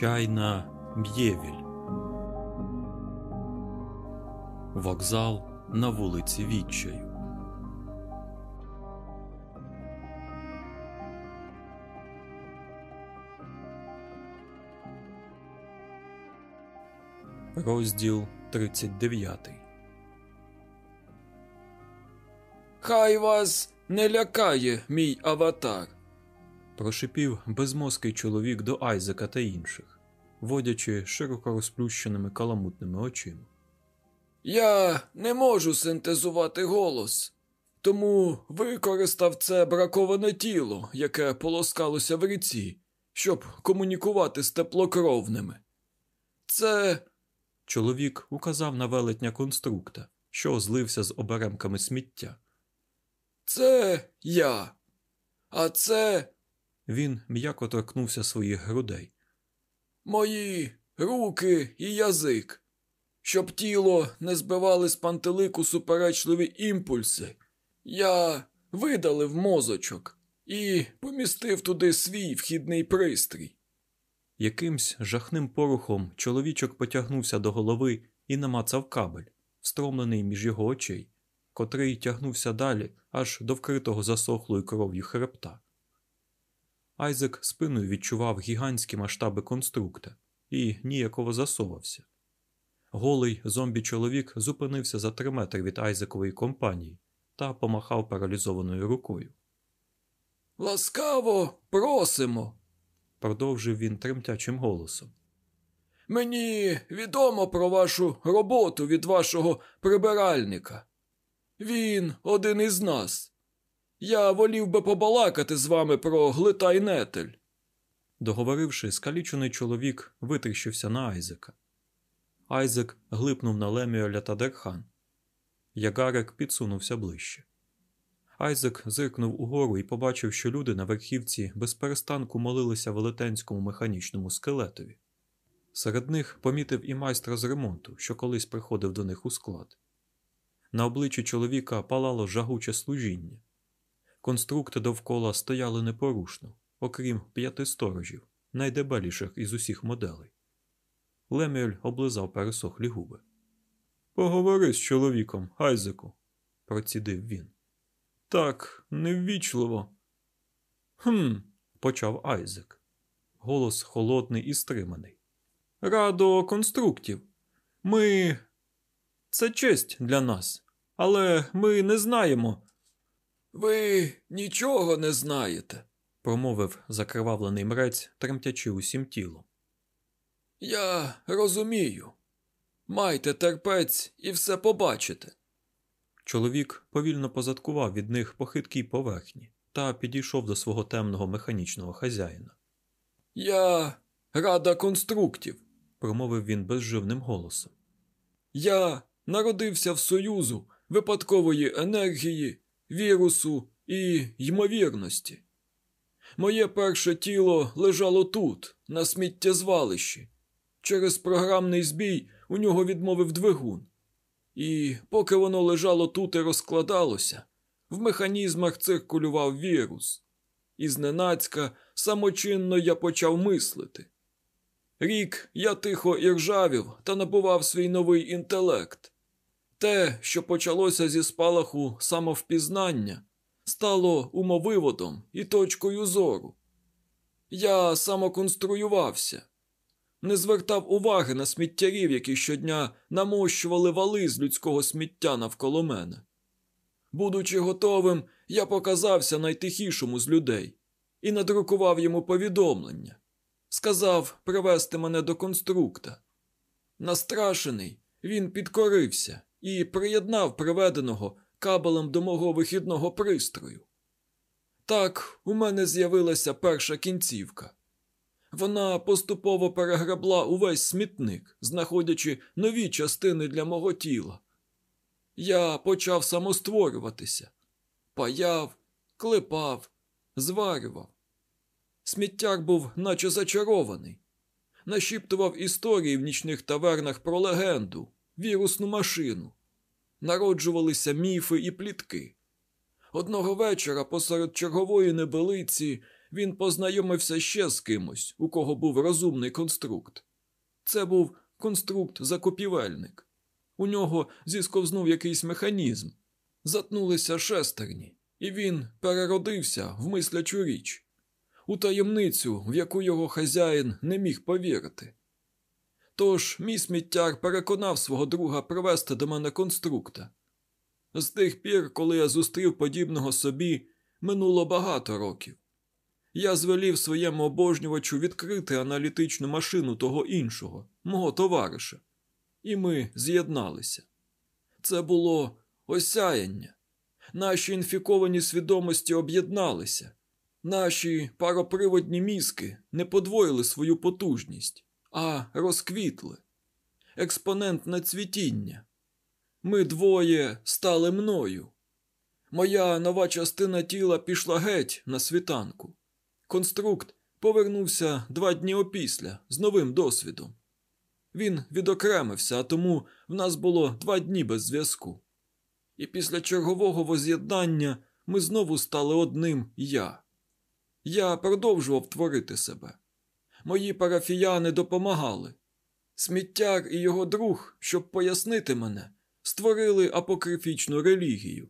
Чайна Б'євіль. Вокзал на вулиці Відчаю. Розділ 39 Хай вас не лякає, мій аватар. Прошипів безмозкий чоловік до Айзека та інших, водячи широко розплющеними каламутними очима. Я не можу синтезувати голос, тому використав це браковане тіло, яке полоскалося в ріці, щоб комунікувати з теплокровними. Це Чоловік указав на велетня конструкта, що злився з оберемками сміття. це я. А це Він м'яко торкнувся своїх грудей. мої руки і язик, щоб тіло не збивали з пантелику суперечливі імпульси. Я видалив мозочок і помістив туди свій вхідний пристрій. Якимсь жахним порухом чоловічок потягнувся до голови і намацав кабель, встромлений між його очей, котрий тягнувся далі аж до вкритого засохлою кров'ю хребта. Айзек спиною відчував гігантські масштаби конструкта і ніяково засовався. Голий зомбі-чоловік зупинився за три метри від Айзекової компанії та помахав паралізованою рукою. Ласкаво просимо. Продовжив він тремтячим голосом. Мені відомо про вашу роботу від вашого прибиральника. Він один із нас. Я волів би побалакати з вами про глита. Договоривши, скалічений чоловік витріщився на Айзека. Айзек глипнув на Леміоля та Дерхан. Ягарик підсунувся ближче. Айзек зиркнув угору і побачив, що люди на верхівці без перестанку молилися велетенському механічному скелетові. Серед них помітив і майстра з ремонту, що колись приходив до них у склад. На обличчі чоловіка палало жагуче служіння. Конструкти довкола стояли непорушно, окрім п'яти сторожів, найдебеліших із усіх моделей. Лемюель облизав пересохлі губи. Поговори з чоловіком, Айзеку, процідив він. Так, неввічливо. Хм, почав Айзек. Голос холодний і стриманий. Радо конструктів. Ми. Це честь для нас, але ми не знаємо. Ви нічого не знаєте. промовив закривавлений мрець, тремтячи усім тілом. Я розумію. Майте терпець і все побачите. Чоловік повільно позадкував від них по хиткій поверхні та підійшов до свого темного механічного хазяїна. Я рада конструктів. Промовив він безживним голосом. Я народився в союзу випадкової енергії, вірусу і ймовірності. Моє перше тіло лежало тут, на сміттєзвалищі. Через програмний збій у нього відмовив двигун. І поки воно лежало тут і розкладалося, в механізмах циркулював вірус. І зненацька самочинно я почав мислити. Рік я тихо іржавів та набував свій новий інтелект. Те, що почалося зі спалаху самовпізнання, стало умовиводом і точкою зору. Я самоконструювався, не звертав уваги на сміттярів, які щодня намощували вали з людського сміття навколо мене. Будучи готовим, я показався найтихішому з людей і надрукував йому повідомлення. Сказав привезти мене до конструкта. Настрашений, він підкорився і приєднав приведеного кабелем до мого вихідного пристрою. Так у мене з'явилася перша кінцівка. Вона поступово перегребла увесь смітник, знаходячи нові частини для мого тіла. Я почав самостворюватися, паяв, клепав, зварював. Сміттяр був наче зачарований, нашіптував історії в нічних тавернах про легенду, вірусну машину. Народжувалися міфи і плітки. Одного вечора посеред чергової небелиці він познайомився ще з кимось, у кого був розумний конструкт. Це був конструкт-закупівельник. У нього зісковзнув якийсь механізм, затнулися шестерні, і він переродився в мислячу річ, у таємницю, в яку його хазяїн не міг повірити. Тож мій сміттяр переконав свого друга привезти до мене конструкта. З тих пір, коли я зустрів подібного собі, минуло багато років. Я звелів своєму обожнювачу відкрити аналітичну машину того іншого, мого товариша, і ми з'єдналися. Це було осяяння. Наші інфіковані свідомості об'єдналися, наші пароприводні мізки не подвоїли свою потужність, а розквітли. Експонентне цвітіння. Ми двоє стали мною. Моя нова частина тіла пішла геть на світанку. Конструкт повернувся два дні опісля з новим досвідом. Він відокремився, а тому в нас було два дні без зв'язку. І після чергового воз'єднання ми знову стали одним я. Я продовжував творити себе. Мої парафіяни допомагали. Сміттяр і його друг, щоб пояснити мене, створили апокрифічну релігію.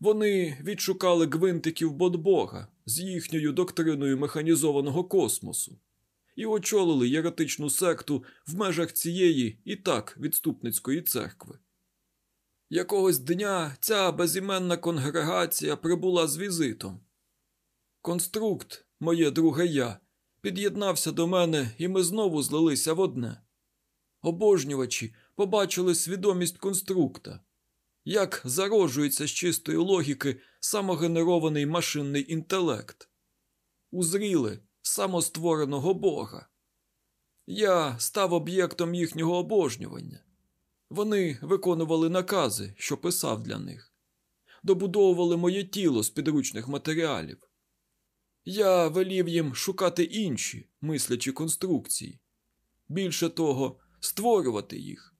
Вони відшукали гвинтиків Ботбога з їхньою доктриною механізованого космосу і очолили єретичну секту в межах цієї і так відступницької церкви. Якогось дня ця безіменна конгрегація прибула з візитом. Конструкт, моє друге я, під'єднався до мене, і ми знову злилися в одне. Обожнювачі побачили свідомість конструкта, як зароджується з чистої логіки самогенерований машинний інтелект, узріли самоствореного Бога. Я став об'єктом їхнього обожнювання. Вони виконували накази, що писав для них, добудовували моє тіло з підручних матеріалів. Я велів їм шукати інші мислячі конструкції, більше того, створювати їх.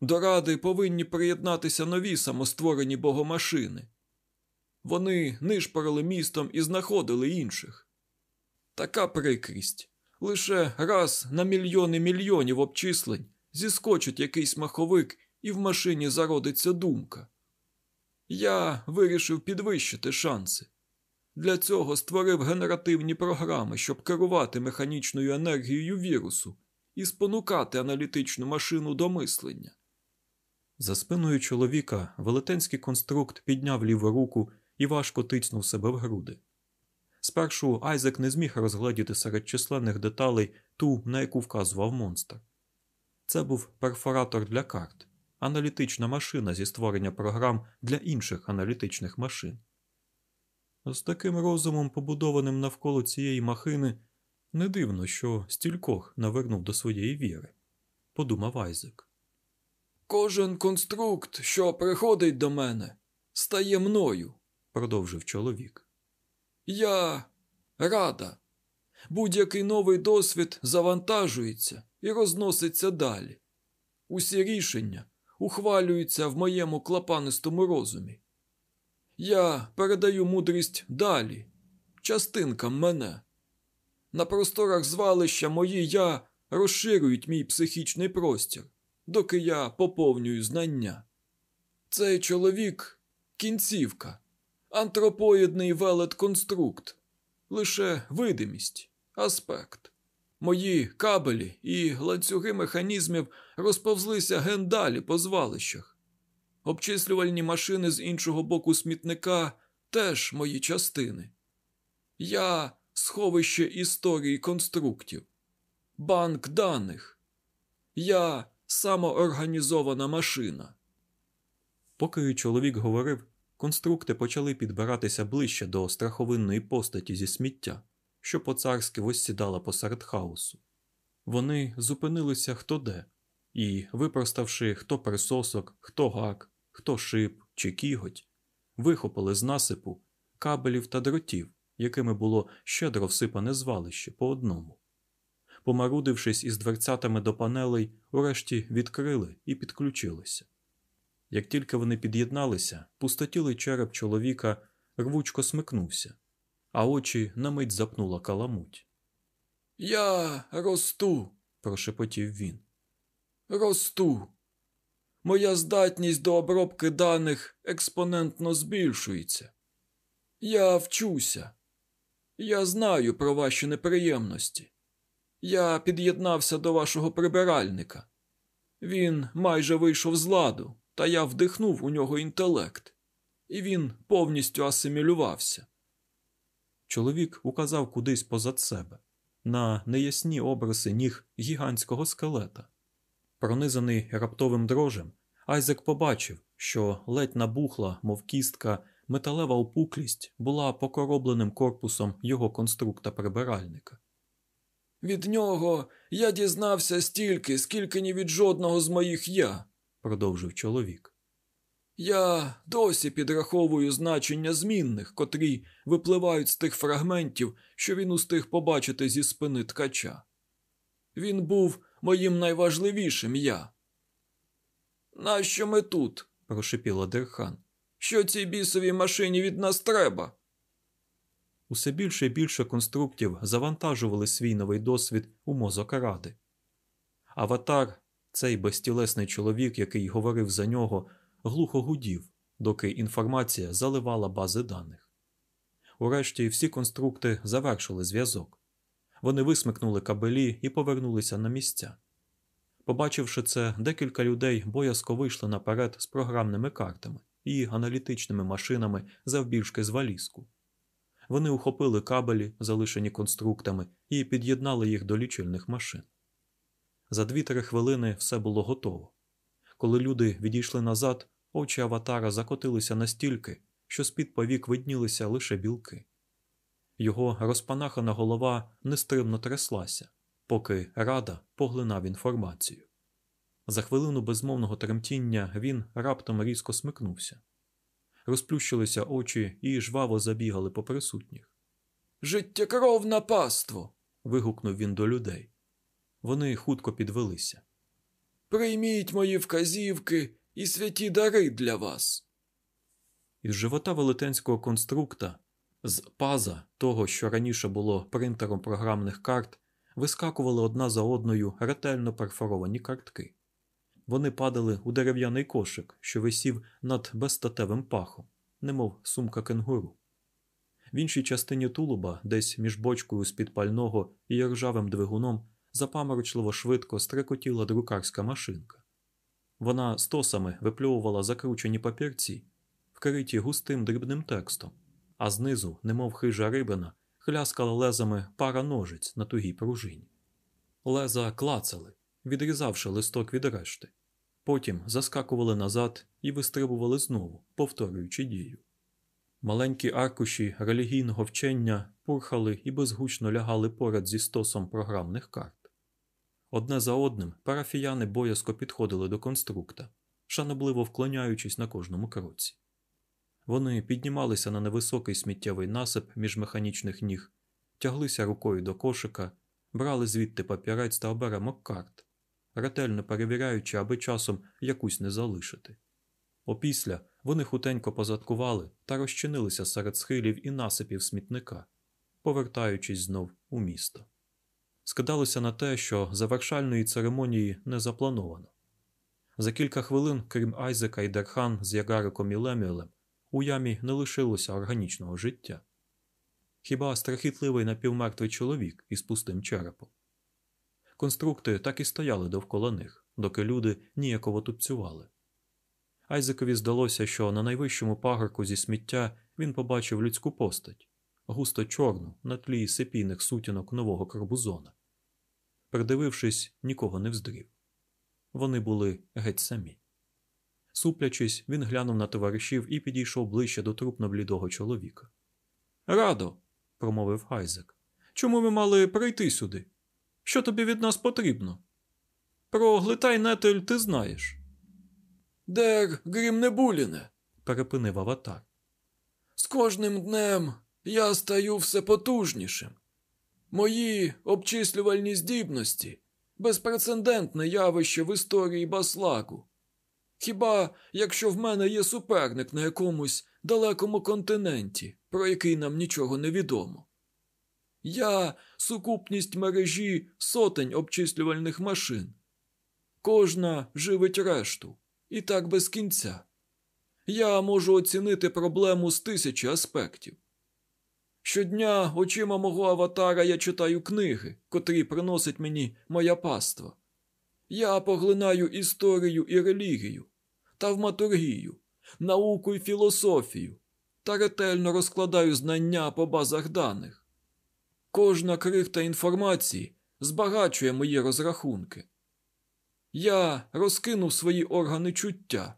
До ради повинні приєднатися нові самостворені богомашини. Вони нишпорили містом і знаходили інших. Така прикрість. Лише раз на мільйони мільйонів обчислень зіскочить якийсь маховик, і в машині зародиться думка. Я вирішив підвищити шанси. Для цього створив генеративні програми, щоб керувати механічною енергією вірусу і спонукати аналітичну машину до мислення. За спиною чоловіка велетенський конструкт підняв ліву руку і важко тицнув себе в груди. Спершу Айзек не зміг розгледіти серед численних деталей ту, на яку вказував монстр. Це був перфоратор для карт, аналітична машина зі створення програм для інших аналітичних машин. З таким розумом, побудованим навколо цієї махини, не дивно, що стількох навернув до своєї віри, подумав Айзек. Кожен конструкт, що приходить до мене, стає мною, продовжив чоловік. Я рада. Будь-який новий досвід завантажується і розноситься далі. Усі рішення ухвалюються в моєму клапанистому розумі. Я передаю мудрість далі, частинкам мене. На просторах звалища мої я розширюють мій психічний простір, доки я поповнюю знання. Цей чоловік кінцівка, антропоїдний велет-конструкт, лише видимість, аспект. Мої кабелі і ланцюги механізмів розповзлися ген далі по звалищах. Обчислювальні машини з іншого боку смітника теж мої частини. Я сховище історії конструктів, банк даних. Я самоорганізована машина. Поки чоловік говорив, конструкти почали підбиратися ближче до страховинної постаті зі сміття, що по царськи восідала посеред хаосу. Вони зупинилися хто де і, випроставши хто присосок, хто гак, хто шип чи кіготь, вихопили з насипу кабелів та дротів, якими було щедро всипане звалище по одному. Помарудившись із дверцятами до панелей, урешті відкрили і підключилися. Як тільки вони під'єдналися, пустотілий череп чоловіка рвучко смикнувся, а очі на мить запнула каламуть. Я росту, прошепотів він. Росту. Моя здатність до обробки даних експонентно збільшується. Я вчуся. Я знаю про ваші неприємності. Я під'єднався до вашого прибиральника. Він майже вийшов з ладу, та я вдихнув у нього інтелект, і він повністю асимілювався. Чоловік указав кудись позад себе, на неясні обриси ніг гігантського скелета. Пронизаний раптовим дрожем, Айзек побачив, що ледь набухла, мов кістка, металева опуклість була покоробленим корпусом його конструкта прибиральника. Від нього я дізнався стільки, скільки ні від жодного з моїх я, продовжив чоловік. Я досі підраховую значення змінних, котрі випливають з тих фрагментів, що він устиг побачити зі спини ткача. Він був моїм найважливішим я. Нащо ми тут? прошипіла Дерхан. Що цій бісовій машині від нас треба? Усе більше і більше конструктів завантажували свій новий досвід у мозок ради. Аватар, цей безтілесний чоловік, який говорив за нього, глухо гудів, доки інформація заливала бази даних. Урешті всі конструкти завершили зв'язок. Вони висмикнули кабелі і повернулися на місця. Побачивши це, декілька людей боязко вийшли наперед з програмними картами і аналітичними машинами завбільшки з валізку. Вони ухопили кабелі, залишені конструктами, і під'єднали їх до лічильних машин. За дві-три хвилини все було готово. Коли люди відійшли назад, очі аватара закотилися настільки, що з-під повік виднілися лише білки. Його розпанахана голова нестримно тряслася, поки рада поглинав інформацію. За хвилину безмовного тремтіння він раптом різко смикнувся. Розплющилися очі і жваво забігали по присутніх. Життєкровне паство. вигукнув він до людей. Вони хутко підвелися. Прийміть мої вказівки і святі дари для вас. Із живота велетенського конструкта, з паза того, що раніше було принтером програмних карт, вискакували одна за одною ретельно перфоровані картки. Вони падали у дерев'яний кошик, що висів над безстатевим пахом, немов сумка кенгуру. В іншій частині тулуба, десь між бочкою з-під пального і ржавим двигуном, запаморочливо швидко стрекотіла друкарська машинка. Вона стосами випльовувала закручені папірці, вкриті густим дрібним текстом, а знизу, немов хижа рибина, хляскала лезами пара ножиць на тугій пружині. Леза клацали, відрізавши листок від решти. Потім заскакували назад і вистрибували знову, повторюючи дію. Маленькі аркуші релігійного вчення пурхали і безгучно лягали поряд зі стосом програмних карт. Одне за одним парафіяни боязко підходили до конструкта, шанобливо вклоняючись на кожному кроці. Вони піднімалися на невисокий сміттєвий насип між механічних ніг, тяглися рукою до кошика, брали звідти папірець та оберемок карт, ретельно перевіряючи, аби часом якусь не залишити. Опісля вони хутенько позадкували та розчинилися серед схилів і насипів смітника, повертаючись знов у місто. Скидалося на те, що завершальної церемонії не заплановано. За кілька хвилин, крім Айзека і Дерхан з Ягариком і Лемюелем, у ямі не лишилося органічного життя. Хіба страхітливий напівмертвий чоловік із пустим черепом. Конструкти так і стояли довкола них, доки люди ніяково тупцювали. Айзекові здалося, що на найвищому пагорку зі сміття він побачив людську постать, густо чорну на тлі сепійних сутінок нового карбузона. Придивившись, нікого не вздрів. Вони були геть самі. Суплячись, він глянув на товаришів і підійшов ближче до трупно блідого чоловіка. Радо, промовив Айзек. Чому ми мали прийти сюди? Що тобі від нас потрібно? Про глитай нетель ти знаєш. Дер Грімнебуліне, перепинив аватар. З кожним днем я стаю все потужнішим. Мої обчислювальні здібності безпрецедентне явище в історії Баслаку. Хіба якщо в мене є суперник на якомусь далекому континенті, про який нам нічого не відомо? Я сукупність мережі сотень обчислювальних машин. Кожна живить решту, і так без кінця. Я можу оцінити проблему з тисячі аспектів. Щодня очима мого аватара я читаю книги, котрі приносить мені моя паства. Я поглинаю історію і релігію, тавматургію, науку і філософію та ретельно розкладаю знання по базах даних. Кожна крихта інформації збагачує мої розрахунки. Я розкинув свої органи чуття.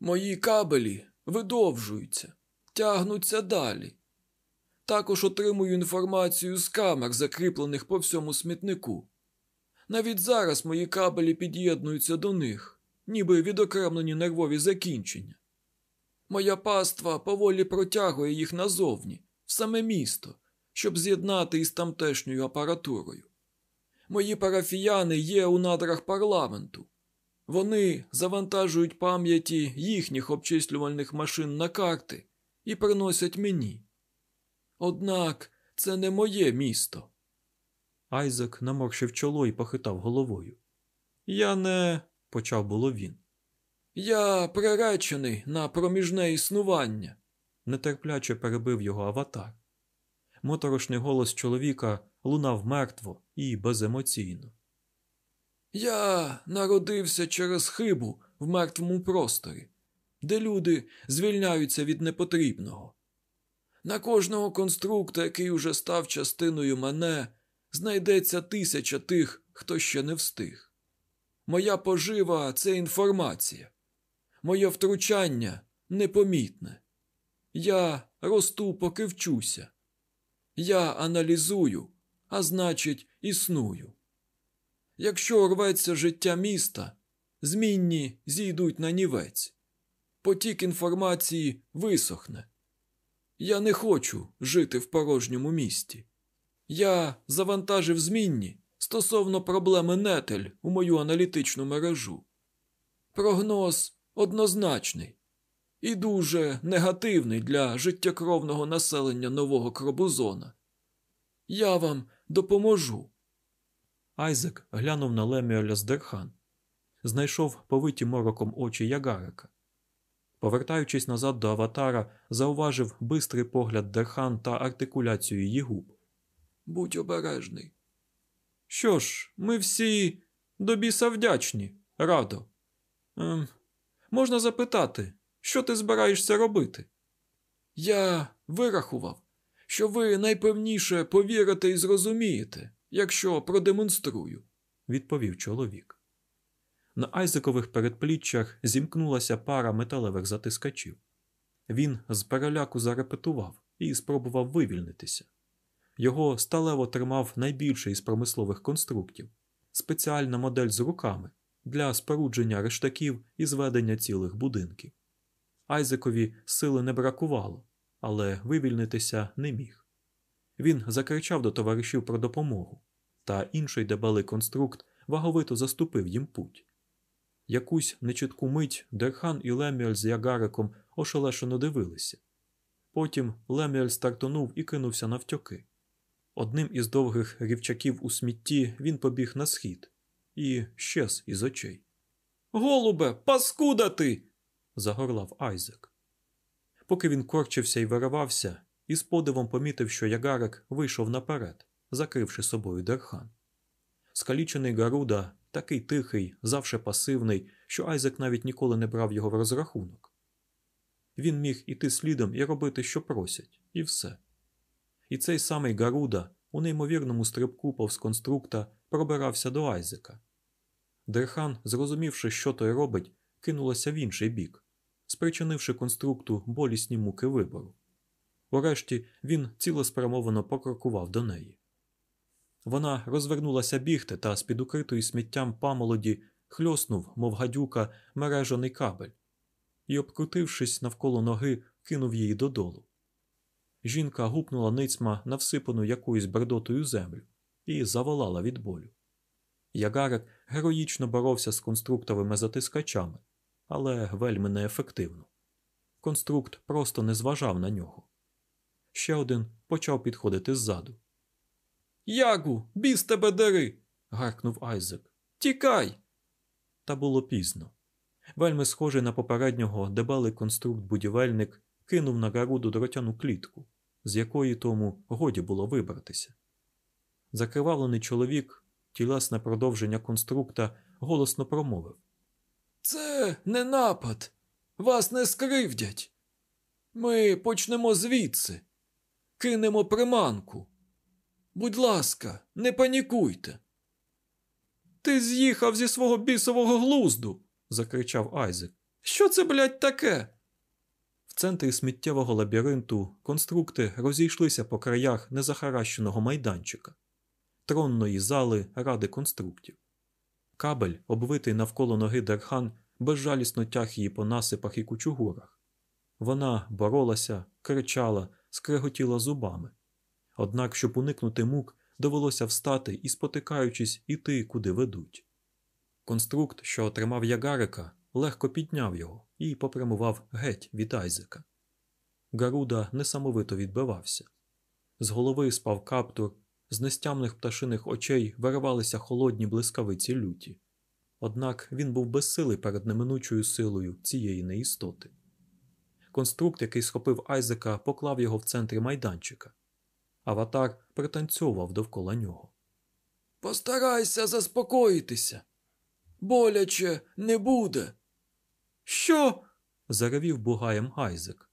Мої кабелі видовжуються, тягнуться далі. Також отримую інформацію з камер, закріплених по всьому смітнику. Навіть зараз мої кабелі під'єднуються до них, ніби відокремлені нервові закінчення. Моя паства поволі протягує їх назовні, в саме місто, щоб з'єднати із тамтешньою апаратурою. Мої парафіяни є у надрах парламенту. Вони завантажують пам'яті їхніх обчислювальних машин на карти і приносять мені. Однак це не моє місто. Айзек наморщив чоло і похитав головою. Я не. почав було він. Я приречений на проміжне існування. Нетерпляче перебив його аватар. Моторошний голос чоловіка лунав мертво і беземоційно. Я народився через хибу в мертвому просторі, де люди звільняються від непотрібного. На кожного конструкта, який уже став частиною мене, знайдеться тисяча тих, хто ще не встиг. Моя пожива це інформація, моє втручання непомітне. Я росту, поки вчуся. Я аналізую, а значить, існую. Якщо рветься життя міста, змінні зійдуть на нівець. Потік інформації висохне. Я не хочу жити в порожньому місті. Я завантажив змінні стосовно проблеми нетель у мою аналітичну мережу. Прогноз однозначний і дуже негативний для життєкровного населення нового Кробузона. Я вам допоможу. Айзек глянув на Леміоля з Дерхан. Знайшов повиті мороком очі Ягарика. Повертаючись назад до аватара, зауважив бистрий погляд Дерхан та артикуляцію її губ. Будь обережний. Що ж, ми всі до біса вдячні, радо. Ем, можна запитати, що ти збираєшся робити? Я вирахував, що ви найпевніше повірите і зрозумієте, якщо продемонструю, відповів чоловік. На Айзекових передпліччях зімкнулася пара металевих затискачів. Він з переляку зарепетував і спробував вивільнитися. Його сталево тримав найбільший із промислових конструктів спеціальна модель з руками для спорудження рештаків і зведення цілих будинків. Айзекові сили не бракувало, але вивільнитися не міг. Він закричав до товаришів про допомогу, та інший дебелий конструкт ваговито заступив їм путь. Якусь нечітку мить Дерхан і Леміель з Ягариком ошелешено дивилися. Потім Леміель стартонув і кинувся навтьоки. Одним із довгих рівчаків у смітті він побіг на схід і щез із очей. Голубе, паскуда ти! загорлав Айзек. Поки він корчився і виривався, із подивом помітив, що Ягарик вийшов наперед, закривши собою Дерхан. Скалічений Гаруда такий тихий, завше пасивний, що Айзек навіть ніколи не брав його в розрахунок. Він міг іти слідом і робити, що просять, і все. І цей самий Гаруда у неймовірному стрибку повз конструкта пробирався до Айзека. Дерхан, зрозумівши, що той робить, кинулася в інший бік, спричинивши конструкту болісні муки вибору. Урешті він цілеспрямовано покрокував до неї. Вона розвернулася бігти та з під укритої сміттям памолоді хльоснув, мов гадюка, мережаний кабель і, обкрутившись навколо ноги, кинув її додолу. Жінка гупнула ницьма на всипану якоюсь бердотою землю і заволала від болю. Ягарик героїчно боровся з конструктовими затискачами, але вельми неефективно. Конструкт просто не зважав на нього. Ще один почав підходити ззаду. Ягу, біс тебе дери. гаркнув Айзек. Тікай. Та було пізно. Вельми схожий на попереднього дебелий конструкт-будівельник кинув на Гаруду дротяну клітку, з якої тому годі було вибратися. Закривавлений чоловік, тілесне продовження конструкта, голосно промовив. Це не напад. Вас не скривдять. Ми почнемо звідси. Кинемо приманку. Будь ласка, не панікуйте. Ти з'їхав зі свого бісового глузду. закричав Айзек. Що це, блядь, таке? Центрі сміттєвого лабіринту конструкти розійшлися по краях незахаращеного майданчика, тронної зали ради конструктів. Кабель, обвитий навколо ноги Дерхан, безжалісно тяг її по насипах і кучугурах. Вона боролася, кричала, скреготіла зубами. Однак, щоб уникнути мук, довелося встати і, спотикаючись, іти, куди ведуть. Конструкт, що отримав Ягарика, легко підняв його і попрямував геть від Айзека. Гаруда несамовито відбивався. З голови спав каптур, з нестямних пташиних очей виривалися холодні блискавиці люті. Однак він був безсилий перед неминучою силою цієї неістоти. Конструкт, який схопив Айзека, поклав його в центрі майданчика. Аватар пританцьовував довкола нього. Постарайся заспокоїтися. Боляче не буде. Що? заревів бугаєм Айзек.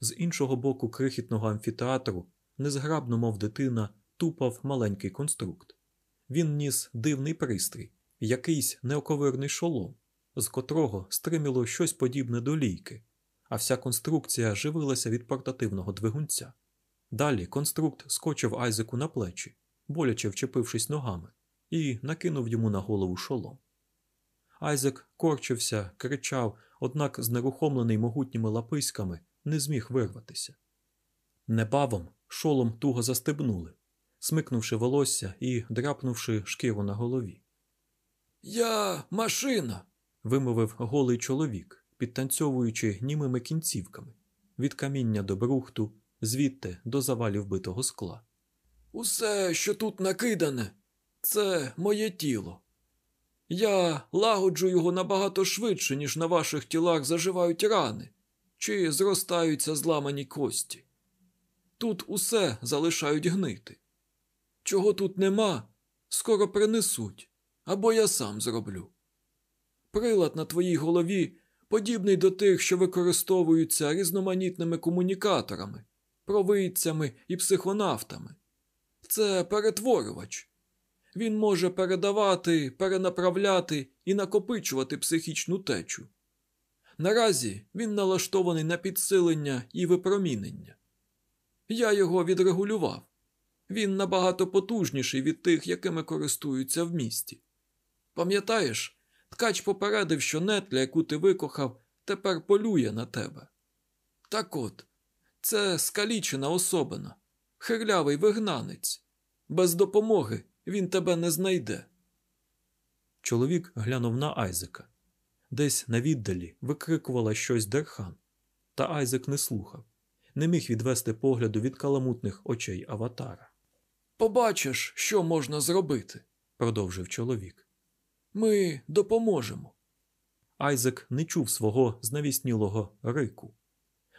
З іншого боку крихітного амфітеатру, незграбно, мов дитина, тупав маленький конструкт. Він ніс дивний пристрій, якийсь неоковирний шолом, з котрого стриміло щось подібне до лійки, а вся конструкція живилася від портативного двигунця. Далі конструкт скочив Айзеку на плечі, боляче вчепившись ногами, і накинув йому на голову шолом. Айзек корчився, кричав, однак, знерухомлений могутніми лаписьками, не зміг вирватися. Небавом шолом туго застебнули, смикнувши волосся і драпнувши шкіру на голові. Я машина. Вимовив голий чоловік, підтанцьовуючи німими кінцівками від каміння до брухту, звідти до завалів битого скла. Усе, що тут накидане, це моє тіло. Я лагоджу його набагато швидше, ніж на ваших тілах заживають рани чи зростаються зламані кості. Тут усе залишають гнити. Чого тут нема, скоро принесуть, або я сам зроблю. Прилад на твоїй голові подібний до тих, що використовуються різноманітними комунікаторами, провидцями і психонавтами. Це перетворювач. Він може передавати, перенаправляти і накопичувати психічну течу. Наразі він налаштований на підсилення і випромінення. Я його відрегулював. Він набагато потужніший від тих, якими користуються в місті. Пам'ятаєш, ткач попередив, що нетля, яку ти викохав, тепер полює на тебе. Так от, це скалічена особина, хирлявий вигнанець. Без допомоги він тебе не знайде. Чоловік глянув на Айзека. Десь на віддалі викрикувала щось Дерхан, та Айзек не слухав, не міг відвести погляду від каламутних очей аватара. Побачиш, що можна зробити, продовжив чоловік. Ми допоможемо. Айзек не чув свого знавіснілого рику.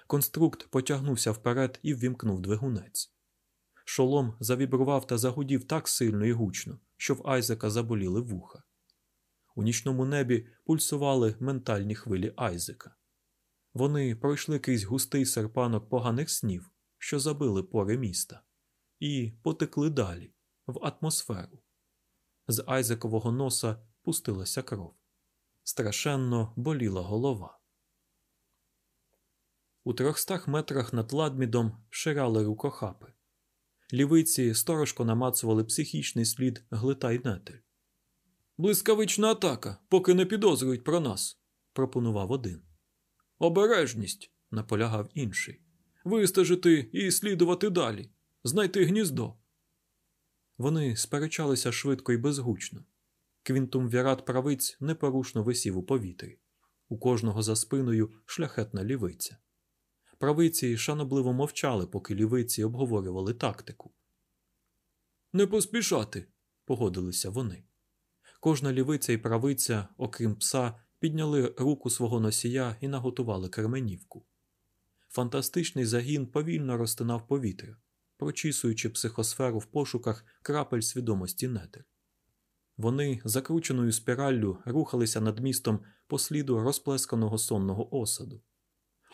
Конструкт потягнувся вперед і ввімкнув двигунець. Шолом завібрував та загудів так сильно і гучно, що в Айзека заболіли вуха. У нічному небі пульсували ментальні хвилі Айзека. Вони пройшли крізь густий серпанок поганих снів, що забили пори міста, і потекли далі, в атмосферу. З Айзекового носа пустилася кров. Страшенно боліла голова. У трьохстах метрах над ладмідом ширали рукохапи. Лівиці сторожко намацували психічний слід глита й нетель. Блискавична атака, поки не підозрюють про нас, пропонував один. Обережність, наполягав інший. Вистежити і слідувати далі, знайти гніздо. Вони сперечалися швидко і безгучно. Квінтум вірат правиць непорушно висів у повітрі. у кожного за спиною шляхетна лівиця. Правиці шанобливо мовчали, поки лівиці обговорювали тактику. Не поспішати, погодилися вони. Кожна лівиця і правиця, окрім пса, підняли руку свого носія і наготували керменівку. Фантастичний загін повільно розтинав повітря, прочісуючи психосферу в пошуках крапель свідомості нетер. Вони закрученою спіраллю рухалися над містом по сліду розплесканого сонного осаду,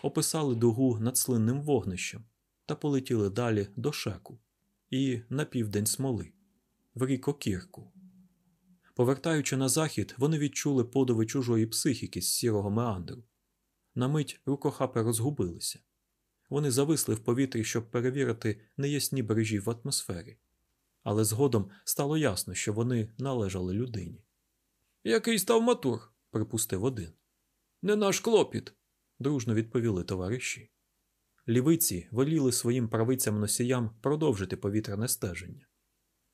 описали дугу над слинним вогнищем та полетіли далі до шеку і на південь смоли, в рікокірку. Повертаючи на захід, вони відчули подови чужої психіки з сірого меандру. На мить рукохапи розгубилися. Вони зависли в повітрі, щоб перевірити неясні бережі в атмосфері, але згодом стало ясно, що вони належали людині. Який став матур? припустив один. Не наш клопіт, дружно відповіли товариші. Лівиці воліли своїм правицям носіям продовжити повітряне стеження.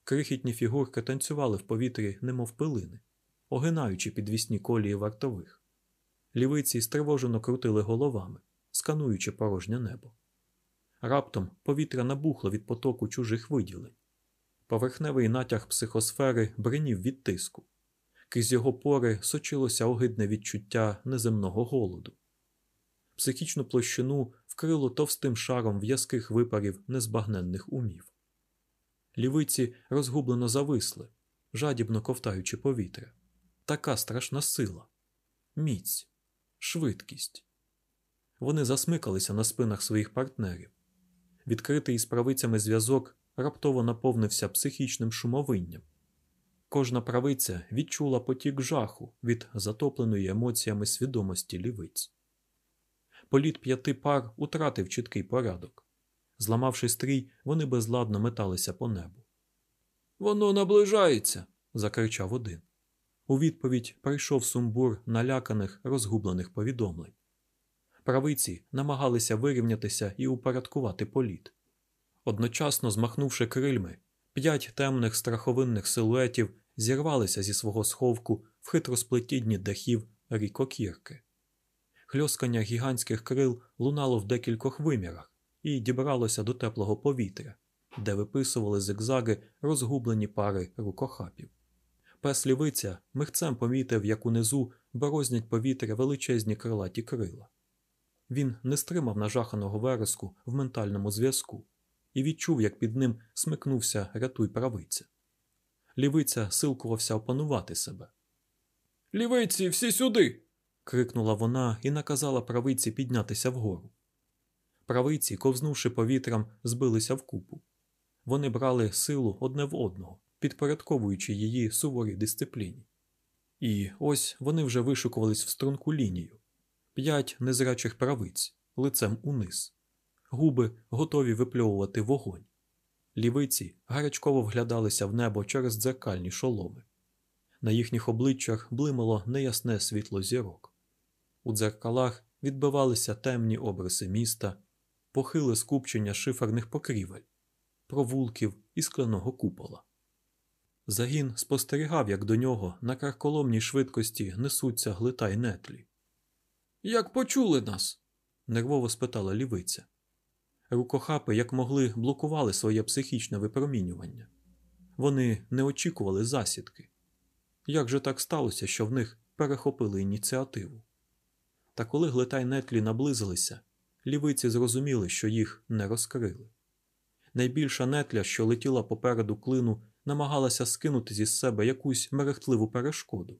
Крихітні фігурки танцювали в повітрі, немов пилини, огинаючи підвісні колії вартових. Лівиці стривожено крутили головами, скануючи порожнє небо. Раптом повітря набухло від потоку чужих виділень. Поверхневий натяг психосфери бринів від тиску. Крізь його пори сочилося огидне відчуття неземного голоду. Психічну площину вкрило товстим шаром в'язких випарів незбагненних умів. Лівиці розгублено зависли, жадібно ковтаючи повітря. Така страшна сила, міць, швидкість. Вони засмикалися на спинах своїх партнерів. Відкритий із правицями зв'язок раптово наповнився психічним шумовинням. Кожна правиця відчула потік жаху від затопленої емоціями свідомості лівиць. Політ п'яти пар утратив чіткий порядок. Зламавши стрій, вони безладно металися по небу. Воно наближається. закричав один. У відповідь прийшов сумбур наляканих, розгублених повідомлень. Правиці намагалися вирівнятися і упорядкувати політ. Одночасно змахнувши крильми, п'ять темних страховинних силуетів зірвалися зі свого сховку в хитросплетінні дахів рікокірки. Хльоскання гігантських крил лунало в декількох вимірах і дібралося до теплого повітря, де виписували зигзаги розгублені пари рукохапів. Пес лівиця михцем помітив, як унизу борознять повітря величезні крилаті крила. Він не стримав нажаханого вереску в ментальному зв'язку і відчув, як під ним смикнувся рятуй правиця. Лівиця силкувався опанувати себе. Лівиці, всі сюди. Крикнула вона і наказала правиці піднятися вгору. Правиці, ковзнувши повітрям, збилися вкупу. Вони брали силу одне в одного, підпорядковуючи її суворій дисципліні. І ось вони вже вишукувались в струнку лінію п'ять незрячих правиць, лицем униз, губи готові випльовувати вогонь. Лівиці гарячково вглядалися в небо через дзеркальні шоломи. На їхніх обличчях блимало неясне світло зірок. У дзеркалах відбивалися темні обриси міста, похиле скупчення шиферних покрівель, провулків і скляного купола. Загін спостерігав, як до нього на карколомній швидкості несуться глита й нетлі. Як почули нас? нервово спитала лівиця. Рукохапи, як могли, блокували своє психічне випромінювання. Вони не очікували засідки. Як же так сталося, що в них перехопили ініціативу? Та коли глита й нетлі наблизилися, лівиці зрозуміли, що їх не розкрили. Найбільша нетля, що летіла попереду клину, намагалася скинути зі себе якусь мерехтливу перешкоду.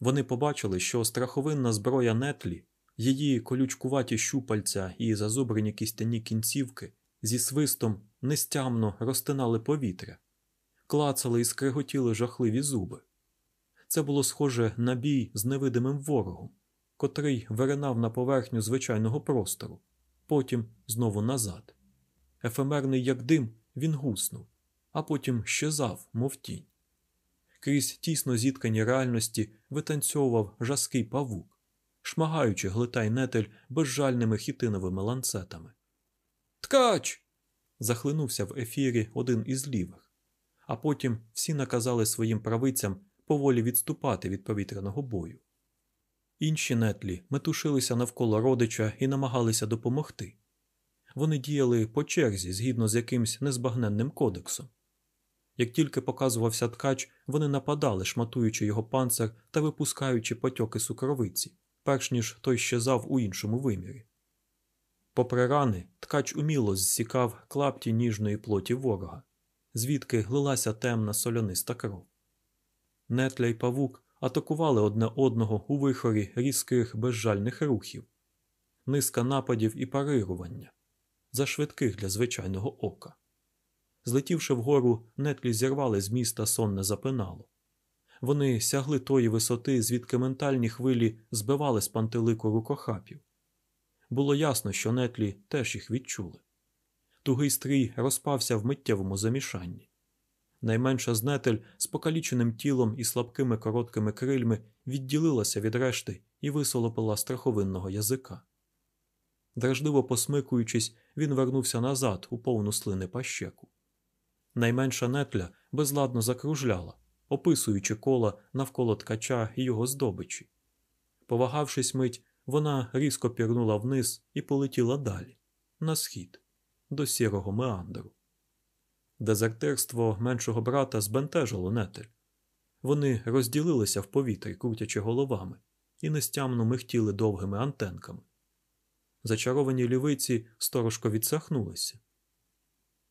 Вони побачили, що страховинна зброя нетлі, її колючкуваті щупальця і зазубрені кістяні кінцівки зі свистом нестямно розтинали повітря, клацали і скриготіли жахливі зуби. Це було схоже на бій з невидимим ворогом, котрий виринав на поверхню звичайного простору, потім знову назад. Ефемерний, як дим, він гуснув, а потім щезав, мов тінь. Крізь тісно зіткані реальності витанцьовував жаский павук, шмагаючи глитай нетель безжальними хітиновими ланцетами. Ткач. захлинувся в ефірі один із лівих, а потім всі наказали своїм правицям поволі відступати від повітряного бою. Інші нетлі метушилися навколо родича і намагалися допомогти. Вони діяли по черзі згідно з якимсь незбагненним кодексом. Як тільки показувався ткач, вони нападали, шматуючи його панцир та випускаючи потьоки сукровиці, перш ніж той щезав у іншому вимірі. Попри рани, ткач уміло зсікав клапті ніжної плоті ворога, звідки глилася темна соляниста кров. Нетля й павук атакували одне одного у вихорі різких безжальних рухів, низка нападів і парирування, зашвидких для звичайного ока. Злетівши вгору, нетлі зірвали з міста сонне запинало. Вони сягли тої висоти, звідки ментальні хвилі збивали з пантелику рукохапів. Було ясно, що нетлі теж їх відчули. Тугий стрій розпався в миттєвому замішанні. Найменша з нетель з покаліченим тілом і слабкими короткими крильми відділилася від решти і висолопила страховинного язика. Дражливо посмикуючись, він вернувся назад у повну слини пащеку. Найменша нетля безладно закружляла, описуючи кола навколо ткача і його здобичі. Повагавшись мить, вона різко пірнула вниз і полетіла далі, на схід, до сірого меандру. Дезертирство меншого брата збентежило нетель. Вони розділилися в повітрі, крутячи головами, і нестямно михтіли довгими антенками. Зачаровані лівиці сторожко відсахнулися.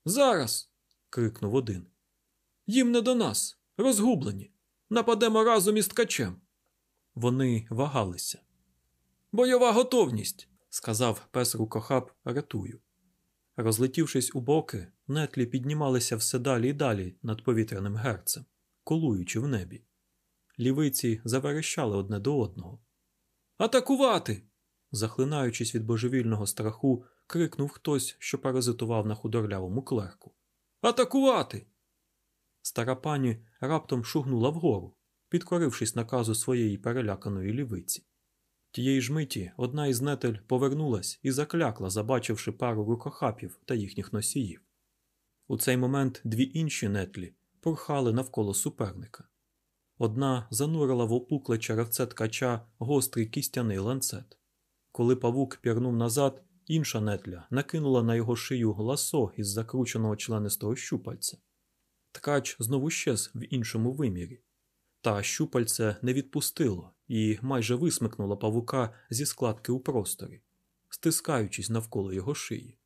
Зараз. крикнув один. Їм не до нас. Розгублені. Нападемо разом із ткачем. Вони вагалися. Бойова готовність. сказав пес рукохаб, ратую. Розлетівшись у боки, нетлі піднімалися все далі і далі над повітряним герцем, колуючи в небі. Лівиці заверещали одне до одного. Атакувати. Захлинаючись від божевільного страху, крикнув хтось, що паразитував на худорлявому клерку. Атакувати. Стара пані раптом шугнула вгору, підкорившись наказу своєї переляканої лівиці. Тієї ж миті одна із нетель повернулась і заклякла, забачивши пару рукохапів та їхніх носіїв. У цей момент дві інші нетлі пурхали навколо суперника. Одна занурила в опукле черевце ткача гострий кістяний ланцет. Коли павук пірнув назад, інша нетля накинула на його шию ласо із закрученого членистого щупальця. Ткач знову щез в іншому вимірі, та щупальце не відпустило і майже висмикнуло павука зі складки у просторі, стискаючись навколо його шиї.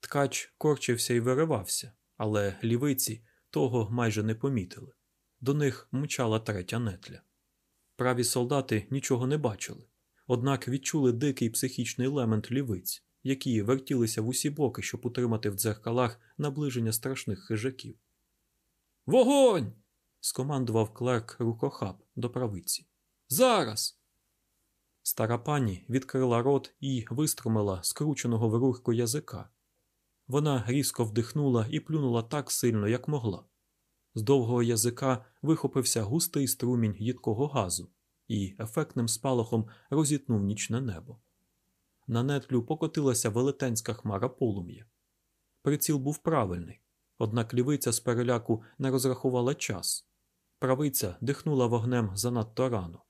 Ткач корчився і виривався, але лівиці того майже не помітили. До них мчала третя нетля. Праві солдати нічого не бачили, однак відчули дикий психічний лемент лівиць, які вертілися в усі боки, щоб утримати в дзеркалах наближення страшних хижаків. Вогонь! скомандував клерк рукохаб до правиці. Зараз. Стара пані відкрила рот і виструмила скрученого в язика. Вона різко вдихнула і плюнула так сильно, як могла. З довгого язика вихопився густий струмінь їдкого газу і ефектним спалахом розітнув нічне небо. На нетлю покотилася велетенська хмара полум'я. Приціл був правильний, однак лівиця з переляку не розрахувала час. Правиця дихнула вогнем занадто рано.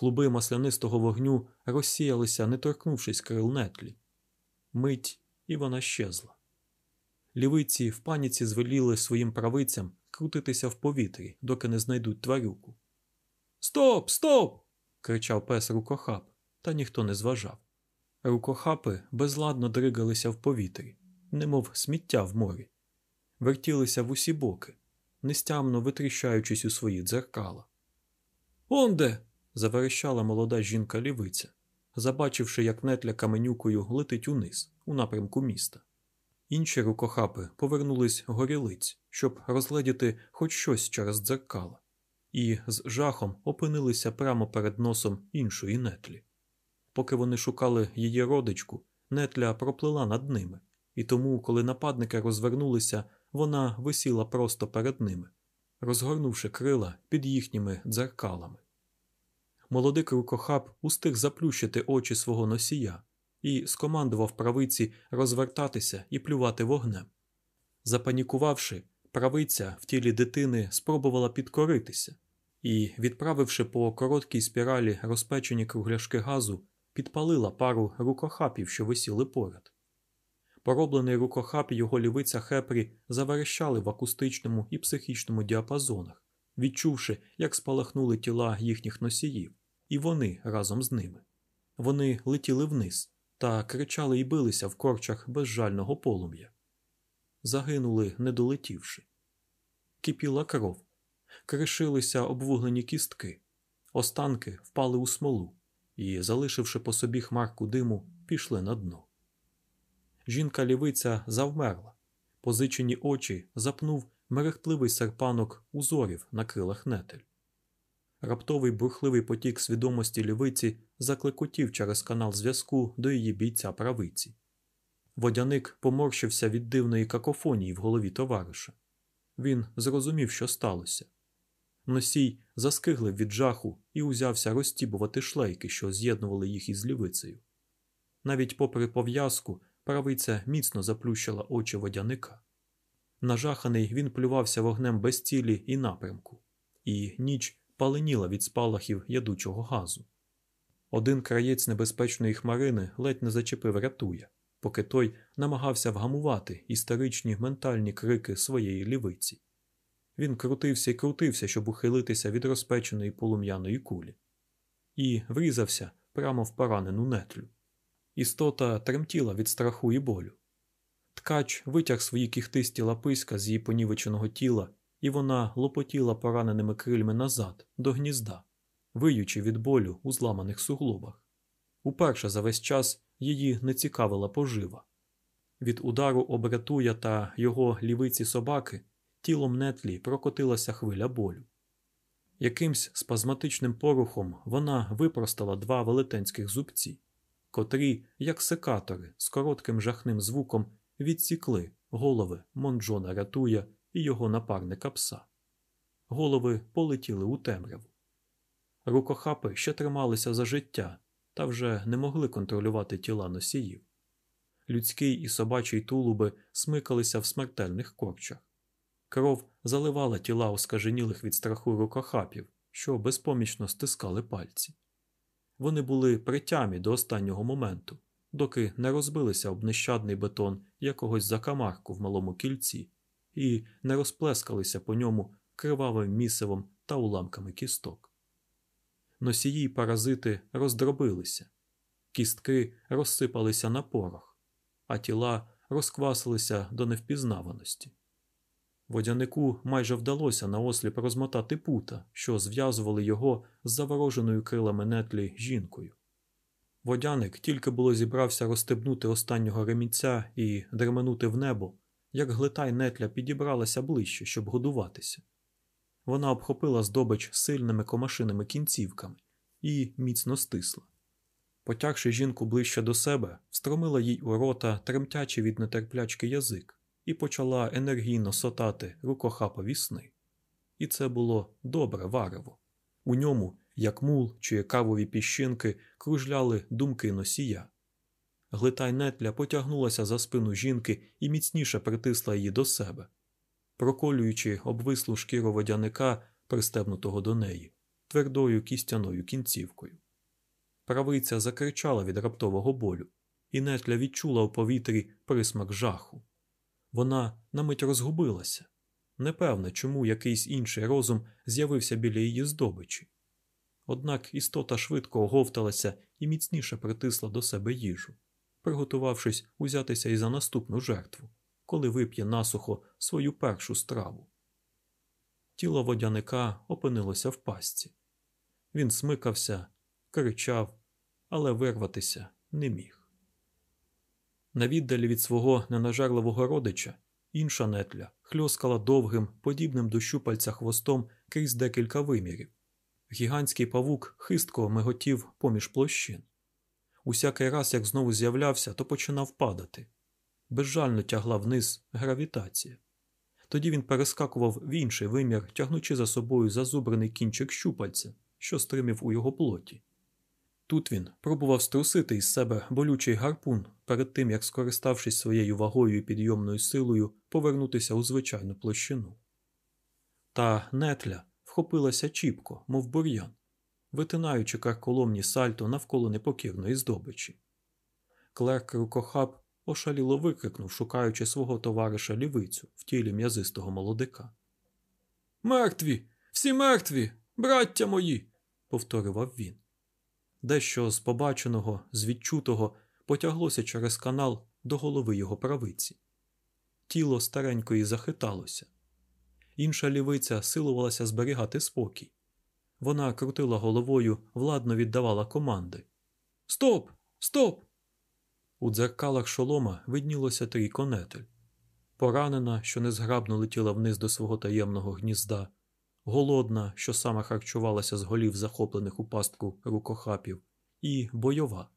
Клуби маслянистого вогню розсіялися, не торкнувшись крил нетлі. Мить, і вона щезла. Лівиці в паніці звеліли своїм правицям крутитися в повітрі, доки не знайдуть тварюку. Стоп, стоп! кричав пес рукохап, та ніхто не зважав. Рукохапи безладно дригалися в повітрі, немов сміття в морі, вертілися в усі боки, нестямно витріщаючись у свої дзеркала. Онде. Заверещала молода жінка лівиця, забачивши, як нетля каменюкою летить униз, у напрямку міста. Інші рукохапи повернулись горілиць, щоб розгледіти хоч щось через дзеркала, і з жахом опинилися прямо перед носом іншої нетлі. Поки вони шукали її родичку, нетля проплила над ними, і тому, коли нападники розвернулися, вона висіла просто перед ними, розгорнувши крила під їхніми дзеркалами. Молодик рукохап устиг заплющити очі свого носія і скомандував правиці розвертатися і плювати вогнем. Запанікувавши, правиця в тілі дитини спробувала підкоритися, і, відправивши по короткій спіралі розпечені кругляшки газу, підпалила пару рукохапів, що висіли поряд. Пороблений рукохап і його лівиця Хепрі заверещали в акустичному і психічному діапазонах, відчувши, як спалахнули тіла їхніх носіїв, і вони разом з ними. Вони летіли вниз та кричали і билися в корчах безжального полум'я. Загинули, не долетівши. Кипіла кров, кришилися обвуглені кістки, останки впали у смолу і, залишивши по собі хмарку диму, пішли на дно. Жінка лівиця завмерла, позичені очі запнув мерехтливий серпанок узорів на крилах нетель. Раптовий бурхливий потік свідомості лівиці заклекотів через канал зв'язку до її бійця правиці. Водяник поморщився від дивної какофонії в голові товариша. Він зрозумів, що сталося. Носій заскиглив від жаху і узявся розтібувати шлейки, що з'єднували їх із лівицею. Навіть попри пов'язку, правиця міцно заплющила очі водяника. Нажаханий він плювався вогнем без цілі і напрямку, і ніч паленіла від спалахів ядучого газу. Один краєць небезпечної хмарини ледь не зачепив рятуя, поки той намагався вгамувати історичні ментальні крики своєї лівиці. Він крутився і крутився, щоб ухилитися від розпеченої полум'яної кулі, і врізався прямо в поранену нетлю. Істота тремтіла від страху і болю. Ткач витяг свої кіхтисті лаписька з її понівеченого тіла, і вона лопотіла пораненими крильми назад, до гнізда, виючи від болю у зламаних суглобах. Уперше за весь час її не цікавила пожива. Від удару обратуя та його лівиці собаки тілом нетлі прокотилася хвиля болю. Якимсь спазматичним порухом вона випростала два велетенських зубці, котрі, як секатори, з коротким жахним звуком відсікли голови Монджона Ратуя і його напарника пса. Голови полетіли у темряву. Рукохапи ще трималися за життя та вже не могли контролювати тіла носіїв. Людський і собачий тулуби смикалися в смертельних корчах. Кров заливала тіла оскаженілих від страху рукохапів, що безпомічно стискали пальці. Вони були притямі до останнього моменту, доки не розбилися об нещадний бетон якогось закамарку в малому кільці і не розплескалися по ньому кривавим місивом та уламками кісток. Носії паразити роздробилися, кістки розсипалися на порох, а тіла розквасилися до невпізнаваності. Водянику майже вдалося наосліп розмотати пута, що зв'язували його з завороженою крилами нетлі жінкою. Водяник тільки було зібрався розстебнути останнього ремінця і дременути в небо, як глитай нетля підібралася ближче, щоб годуватися. Вона обхопила здобич сильними комашиними кінцівками і міцно стисла. Потягши жінку ближче до себе, встромила їй у рота тремтячий від нетерплячки язик і почала енергійно сотати рукохапові сни. І це було добре варево. У ньому, як мул чи кавові піщинки, кружляли думки носія. Глитай нетля потягнулася за спину жінки і міцніше притисла її до себе, проколюючи обвислу шкіру водяника, пристебнутого до неї, твердою кістяною кінцівкою. Правиця закричала від раптового болю, і нетля відчула у повітрі присмак жаху. Вона на мить розгубилася, непевна, чому якийсь інший розум з'явився біля її здобичі. Однак істота швидко оговталася і міцніше притисла до себе їжу, приготувавшись узятися і за наступну жертву, коли вип'є насухо свою першу страву. Тіло водяника опинилося в пастці. Він смикався, кричав, але вирватися не міг. На віддалі від свого ненажерливого родича інша нетля хльоскала довгим, подібним до щупальця хвостом крізь декілька вимірів. Гігантський павук хистко миготів поміж площин. Усякий раз, як знову з'являвся, то починав падати. Безжально тягла вниз гравітація. Тоді він перескакував в інший вимір, тягнучи за собою зазубрений кінчик щупальця, що стримів у його плоті. Тут він пробував струсити із себе болючий гарпун перед тим, як, скориставшись своєю вагою і підйомною силою, повернутися у звичайну площину. Та нетля вхопилася чіпко, мов бур'ян, витинаючи карколомні сальто навколо непокірної здобичі. Клерк рукохаб ошаліло викрикнув, шукаючи свого товариша лівицю в тілі м'язистого молодика. Мертві! Всі мертві! Браття мої! повторював він. Дещо з побаченого, з відчутого потяглося через канал до голови його правиці. Тіло старенької захиталося. Інша лівиця силувалася зберігати спокій. Вона крутила головою, владно віддавала команди. Стоп! Стоп! У дзеркалах шолома виднілося трійконетель. Поранена, що незграбно летіла вниз до свого таємного гнізда, голодна, що саме харчувалася з голів захоплених у пастку рукохапів, і бойова.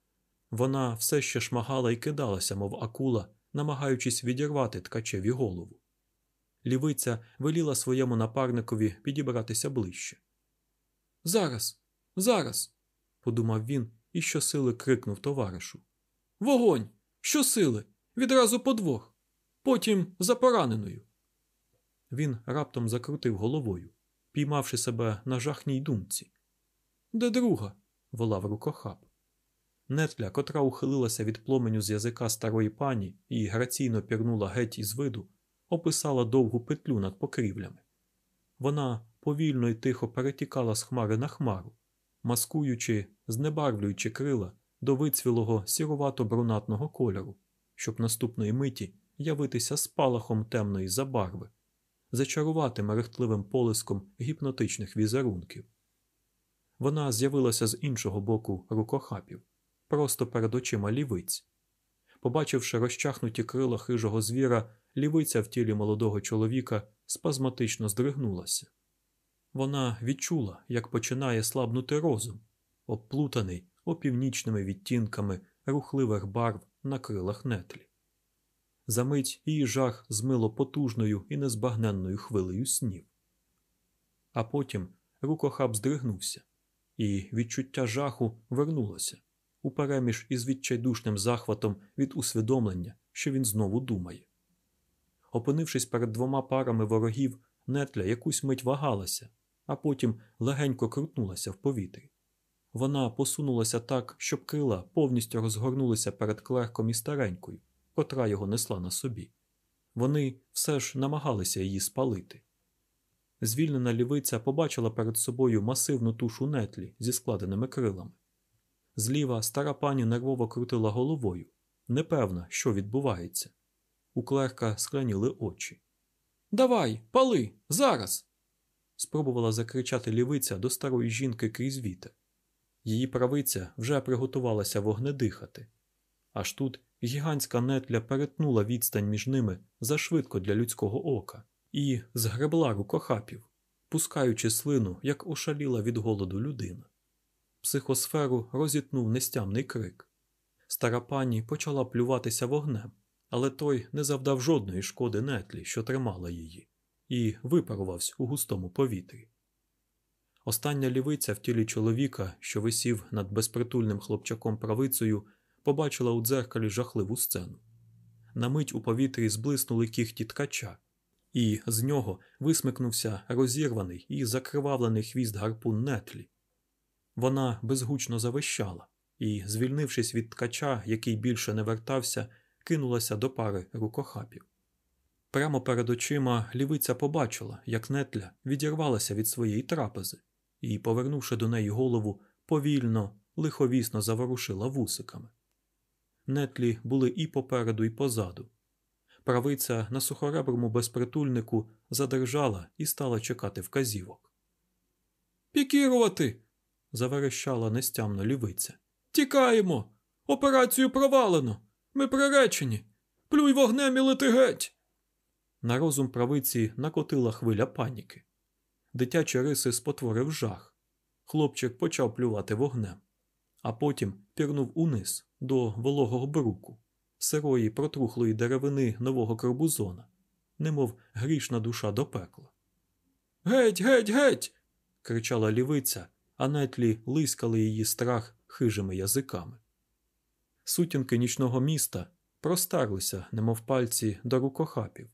Вона все ще шмагала і кидалася, мов акула, намагаючись відірвати ткачеві голову. Лівиця веліла своєму напарникові підібратися ближче. Зараз, зараз, подумав він і щосили крикнув товаришу. Вогонь! Щосили! Відразу по двох. Потім за пораненою. Він раптом закрутив головою, піймавши себе на жахній думці. Де друга? волав рукохаб. Нетля, котра ухилилася від пломеню з язика старої пані і граційно пірнула геть із виду, описала довгу петлю над покрівлями. Вона повільно і тихо перетікала з хмари на хмару, маскуючи, знебарвлюючи крила до вицвілого сірувато-брунатного кольору, щоб наступної миті явитися спалахом темної забарви, зачарувати мерехтливим полиском гіпнотичних візерунків. Вона з'явилася з іншого боку рукохапів, просто перед очима лівиць. Побачивши розчахнуті крила хижого звіра, лівиця в тілі молодого чоловіка спазматично здригнулася. Вона відчула, як починає слабнути розум, обплутаний опівнічними відтінками рухливих барв на крилах нетлі. Замить її жах змило потужною і незбагненною хвилею снів. А потім рукохаб здригнувся, і відчуття жаху вернулося упереміж із відчайдушним захватом від усвідомлення, що він знову думає. Опинившись перед двома парами ворогів, нетля якусь мить вагалася, а потім легенько крутнулася в повітрі. Вона посунулася так, щоб крила повністю розгорнулися перед клерком і старенькою, котра його несла на собі. Вони все ж намагалися її спалити. Звільнена лівиця побачила перед собою масивну тушу нетлі зі складеними крилами. Зліва стара пані нервово крутила головою, непевна, що відбувається. У клерка скляніли очі. Давай, пали, зараз. Спробувала закричати лівиця до старої жінки крізь вітер. Її правиця вже приготувалася вогнедихати. Аж тут гігантська нетля перетнула відстань між ними зашвидко для людського ока і згребла рукохапів, пускаючи слину, як ошаліла від голоду людина. Психосферу розітнув нестямний крик. Стара пані почала плюватися вогнем, але той не завдав жодної шкоди нетлі, що тримала її, і випарувався у густому повітрі. Остання лівиця в тілі чоловіка, що висів над безпритульним хлопчаком правицею, побачила у дзеркалі жахливу сцену. На мить у повітрі зблиснули кіхті ткача, і з нього висмикнувся розірваний і закривавлений хвіст гарпун нетлі. Вона безгучно завищала і, звільнившись від ткача, який більше не вертався, кинулася до пари рукохапів. Прямо перед очима лівиця побачила, як нетля відірвалася від своєї трапези і, повернувши до неї голову, повільно, лиховісно заворушила вусиками. Нетлі були і попереду, і позаду. Правиця на сухореброму безпритульнику задержала і стала чекати вказівок. Пікірувати. заверещала нестямно лівиця. Тікаємо. Операцію провалено. Ми приречені. Плюй вогнем і лети геть. На розум правиці накотила хвиля паніки. Дитячі риси спотворив жах. Хлопчик почав плювати вогнем, а потім пірнув униз до вологого бруку, сирої протрухлої деревини нового карбузона, немов грішна душа до пекла. Геть, геть, геть. кричала лівиця, а нетлі лискали її страх хижими язиками. Сутінки нічного міста простарлися, немов пальці до рукохапів.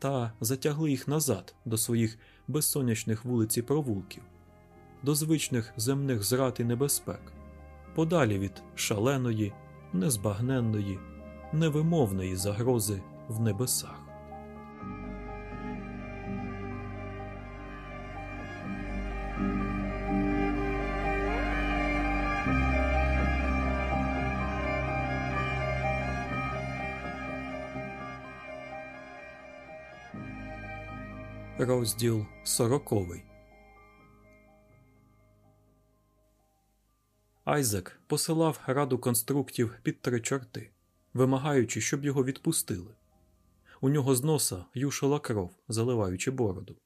Та затягли їх назад до своїх безсонячних вулиць і провулків, до звичних земних зрад і небезпек, подалі від шаленої, незбагненної, невимовної загрози в небесах. Розділ сороковий. Айзек посилав раду конструктів під три чорти, вимагаючи, щоб його відпустили. У нього з носа юшила кров, заливаючи бороду.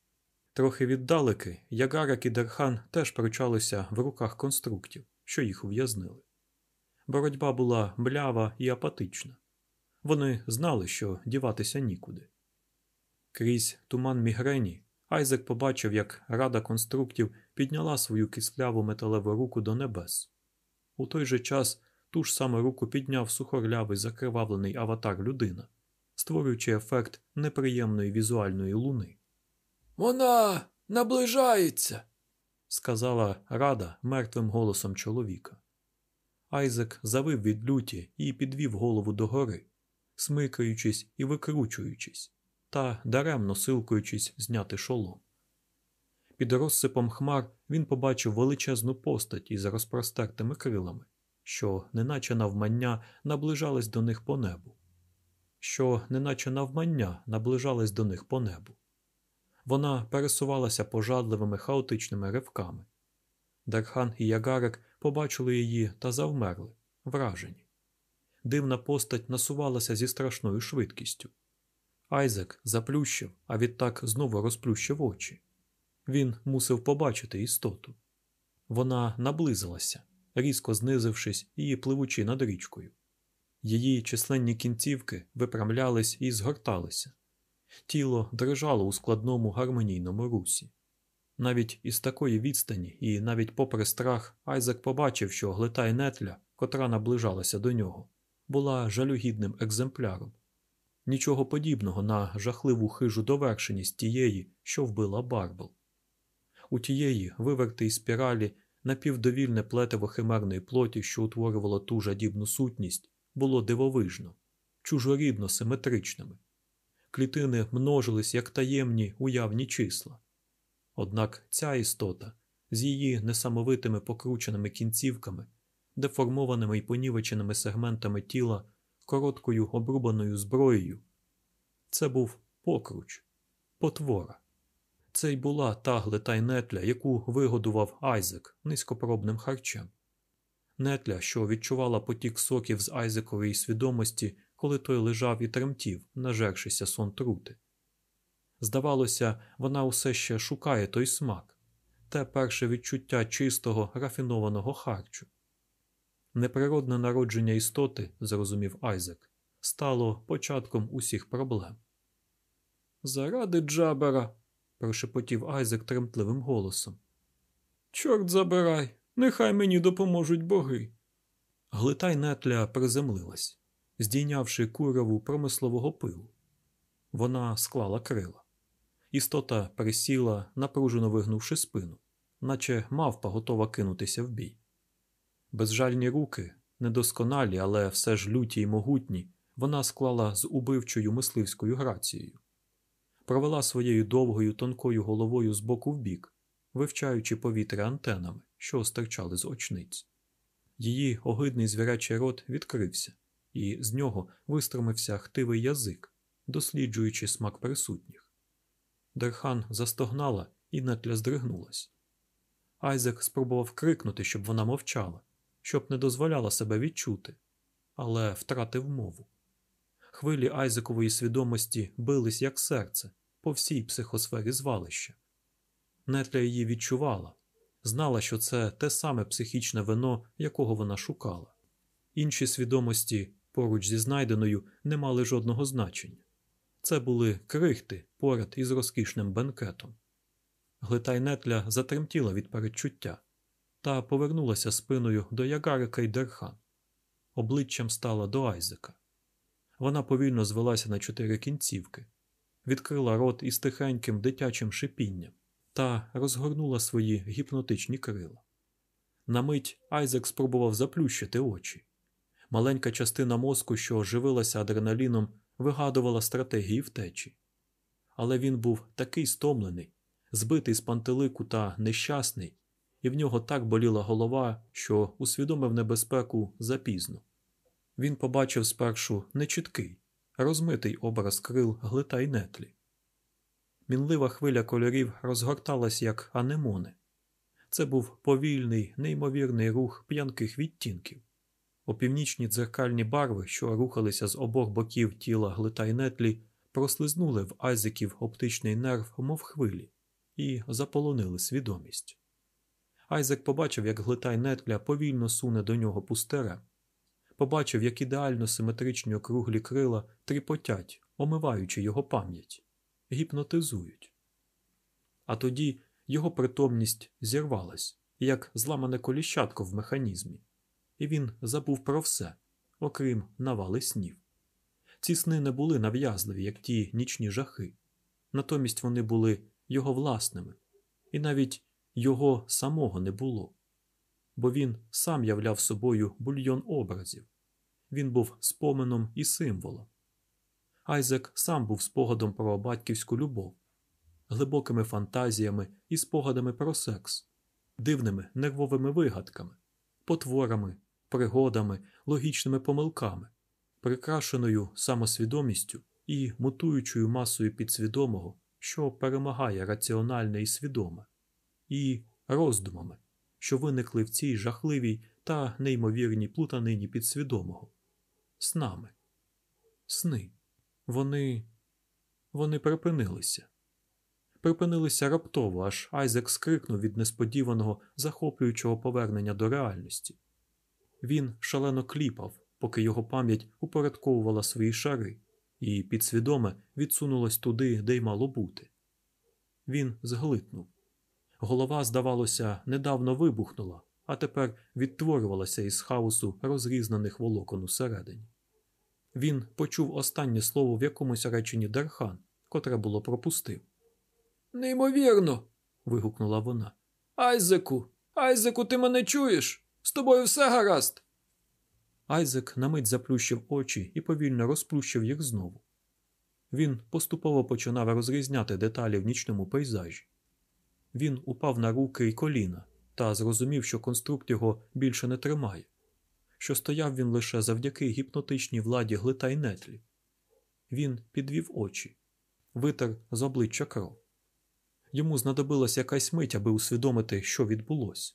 Трохи віддалеки Ягарек і Дерхан теж пручалися в руках конструктів, що їх ув'язнили. Боротьба була млява і апатична. Вони знали, що діватися нікуди. Крізь туман мігрені Айзек побачив, як рада конструктів підняла свою кисляву металеву руку до небес. У той же час ту ж саму руку підняв сухорлявий закривавлений аватар людина, створюючи ефект неприємної візуальної луни. Вона наближається, сказала рада мертвим голосом чоловіка. Айзек завив від люті і підвів голову догори, смикаючись і викручуючись та даремно силкуючись зняти шолом. Під розсипом хмар він побачив величезну постать із розпростертими крилами, що, неначе навмання, наближались до них по небу, що, неначе навмання, наближались до них по небу. Вона пересувалася пожадливими хаотичними ривками. Дархан і Ягарик побачили її та завмерли, вражені. Дивна постать насувалася зі страшною швидкістю. Айзек заплющив, а відтак знову розплющив очі. Він мусив побачити істоту. Вона наблизилася, різко знизившись і пливучи над річкою. Її численні кінцівки випрямлялись і згорталися. Тіло дрижало у складному гармонійному русі. Навіть із такої відстані, і навіть попри страх, Айзек побачив, що глитай нетля, котра наближалася до нього, була жалюгідним екземпляром нічого подібного на жахливу хижу довершеність тієї, що вбила Барбл. У тієї вивертій спіралі напівдовільне плетиво химерної плоті, що утворювало ту жадібну сутність, було дивовижно, чужорідно симетричними. Клітини множились як таємні уявні числа. Однак ця істота з її несамовитими покрученими кінцівками, деформованими і понівеченими сегментами тіла короткою обрубаною зброєю. Це був покруч, потвора. Це й була та глита й нетля, яку вигодував Айзек низькопробним харчем. Нетля, що відчувала потік соків з Айзекової свідомості, коли той лежав і тремтів, нажершися сон трути. Здавалося, вона усе ще шукає той смак, те перше відчуття чистого, рафінованого харчу. Неприродне народження істоти, зрозумів Айзек, стало початком усіх проблем. Заради Джабера, прошепотів Айзек тремтливим голосом. Чорт забирай, нехай мені допоможуть боги. Глитай нетля приземлилась, здійнявши курову промислового пилу. Вона склала крила. Істота присіла, напружено вигнувши спину, наче мавпа готова кинутися в бій. Безжальні руки, недосконалі, але все ж люті й могутні, вона склала з убивчою мисливською грацією, провела своєю довгою тонкою головою з боку в бік, вивчаючи повітря антенами, що стирчали з очниць. Її огидний звірячий рот відкрився, і з нього вистромився хтивий язик, досліджуючи смак присутніх. Дерхан застогнала і нетля здригнулась. Айзек спробував крикнути, щоб вона мовчала щоб не дозволяла себе відчути, але втратив мову. Хвилі Айзекової свідомості бились як серце по всій психосфері звалища. Нетля її відчувала, знала, що це те саме психічне вино, якого вона шукала. Інші свідомості поруч зі знайденою не мали жодного значення. Це були крихти поряд із розкішним бенкетом. Глитай затремтіла від передчуття та повернулася спиною до Ягарека й Дерхан. Обличчям стала до Айзека. Вона повільно звелася на чотири кінцівки. відкрила рот із тихеньким дитячим шипінням та розгорнула свої гіпнотичні крила. На мить Айзек спробував заплющити очі. Маленька частина мозку, що живилася адреналіном, вигадувала стратегії втечі. Але він був такий стомлений, збитий з пантелику та нещасний, і в нього так боліла голова, що усвідомив небезпеку запізно. Він побачив спершу нечіткий, розмитий образ крил глита й нетлі. Мінлива хвиля кольорів розгорталась як анемони. Це був повільний, неймовірний рух п'янких відтінків. Опівнічні дзеркальні барви, що рухалися з обох боків тіла глита й нетлі, прослизнули в Айзеків оптичний нерв, мов хвилі, і заполонили свідомість. Айзек побачив, як глитай нетля повільно суне до нього пустера, побачив, як ідеально симетричні округлі крила тріпотять, омиваючи його пам'ять, гіпнотизують. А тоді його притомність зірвалась, як зламане коліщатко в механізмі, і він забув про все, окрім навали снів. Ці сни не були нав'язливі, як ті нічні жахи, натомість вони були його власними, і навіть його самого не було, бо він сам являв собою бульйон образів, він був споменом і символом. Айзек сам був спогадом про батьківську любов, глибокими фантазіями і спогадами про секс, дивними нервовими вигадками, потворами, пригодами, логічними помилками, прикрашеною самосвідомістю і мутуючою масою підсвідомого, що перемагає раціональне і свідоме, і роздумами, що виникли в цій жахливій та неймовірній плутанині підсвідомого, снами, сни. Вони вони припинилися. Припинилися раптово, аж Айзек скрикнув від несподіваного, захоплюючого повернення до реальності. Він шалено кліпав, поки його пам'ять упорядковувала свої шари, і підсвідоме відсунулось туди, де й мало бути. Він зглитнув. Голова, здавалося, недавно вибухнула, а тепер відтворювалася із хаосу розрізнених волокон усередині. Він почув останнє слово в якомусь реченні Дархан, котре було пропустив. Неймовірно. вигукнула вона. Айзеку, Айзеку, ти мене чуєш? З тобою все гаразд. Айзек на мить заплющив очі і повільно розплющив їх знову. Він поступово починав розрізняти деталі в нічному пейзажі. Він упав на руки й коліна та зрозумів, що конструкт його більше не тримає, що стояв він лише завдяки гіпнотичній владі глита й нетлі. Він підвів очі, витер з обличчя кров. Йому знадобилась якась мить, аби усвідомити, що відбулося.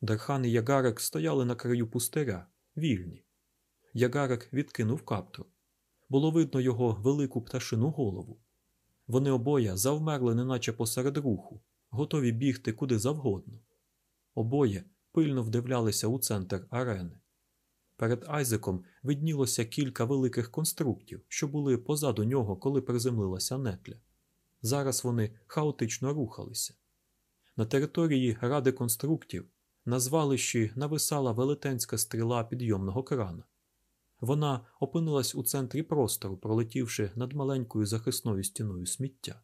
Дархан і Ягарик стояли на краю пустиря, вільні. Ягарик відкинув каптур. Було видно його велику пташину голову. Вони обоє завмерли, неначе посеред руху, готові бігти куди завгодно. Обоє пильно вдивлялися у центр арени. Перед Айзеком виднілося кілька великих конструктів, що були позаду нього, коли приземлилася нетля. Зараз вони хаотично рухалися. На території ради конструктів на звалищі нависала велетенська стріла підйомного крана. Вона опинилась у центрі простору, пролетівши над маленькою захисною стіною сміття.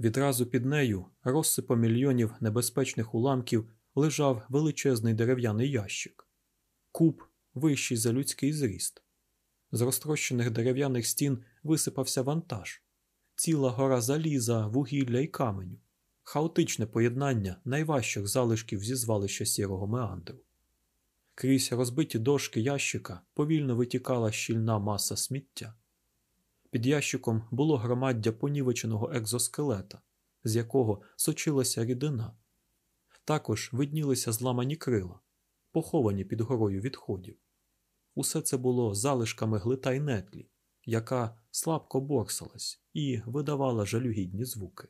Відразу під нею, розсипом мільйонів небезпечних уламків, лежав величезний дерев'яний ящик, куб вищий за людський зріст. З розтрощених дерев'яних стін висипався вантаж, ціла гора заліза, вугілля і каменю, хаотичне поєднання найважчих залишків зі звалища сірого меандру. Крізь розбиті дошки ящика повільно витікала щільна маса сміття. Під ящиком було громаддя понівеченого екзоскелета, з якого сочилася рідина. Також виднілися зламані крила, поховані під горою відходів. Усе це було залишками глитай-нетлі, яка слабко борсалась і видавала жалюгідні звуки.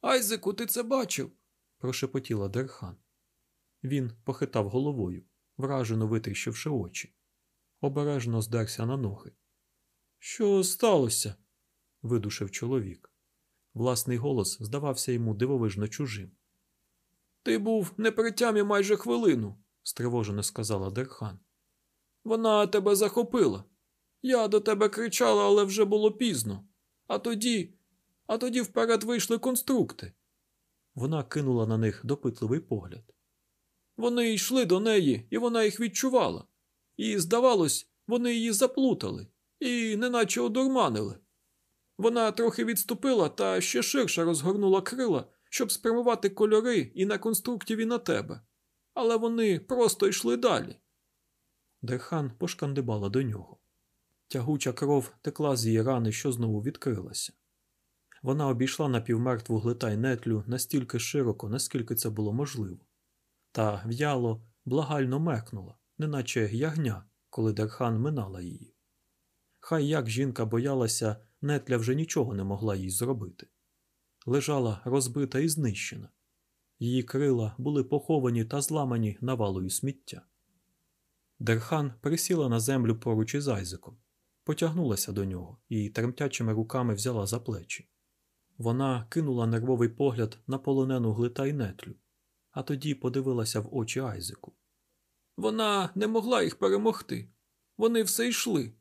Айзеку, ти це бачив? прошепотіла Дерхан. Він похитав головою, вражено витріщивши очі. Обережно здерся на ноги. Що сталося? видушив чоловік. Власний голос здавався йому дивовижно чужим. Ти був не при майже хвилину, стривожено сказала Дерхан. Вона тебе захопила. Я до тебе кричала, але вже було пізно. А тоді, а тоді вперед вийшли конструкти. Вона кинула на них допитливий погляд. Вони йшли до неї, і вона їх відчувала. І, здавалось, вони її заплутали і неначе одурманили. Вона трохи відступила та ще ширше розгорнула крила, щоб спрямувати кольори і на конструктів, і на тебе. Але вони просто йшли далі. Дерхан пошкандибала до нього. Тягуча кров текла з її рани, що знову відкрилася. Вона обійшла напівмертву глитай-нетлю настільки широко, наскільки це було можливо, та в'яло, благально мекнула, неначе ягня, коли Дерхан минала її. Хай як жінка боялася, нетля вже нічого не могла їй зробити. Лежала розбита і знищена. Її крила були поховані та зламані навалою сміття. Дерхан присіла на землю поруч із Айзеком, потягнулася до нього і тремтячими руками взяла за плечі. Вона кинула нервовий погляд на полонену глитай-нетлю, а тоді подивилася в очі Айзеку. Вона не могла їх перемогти. Вони все йшли,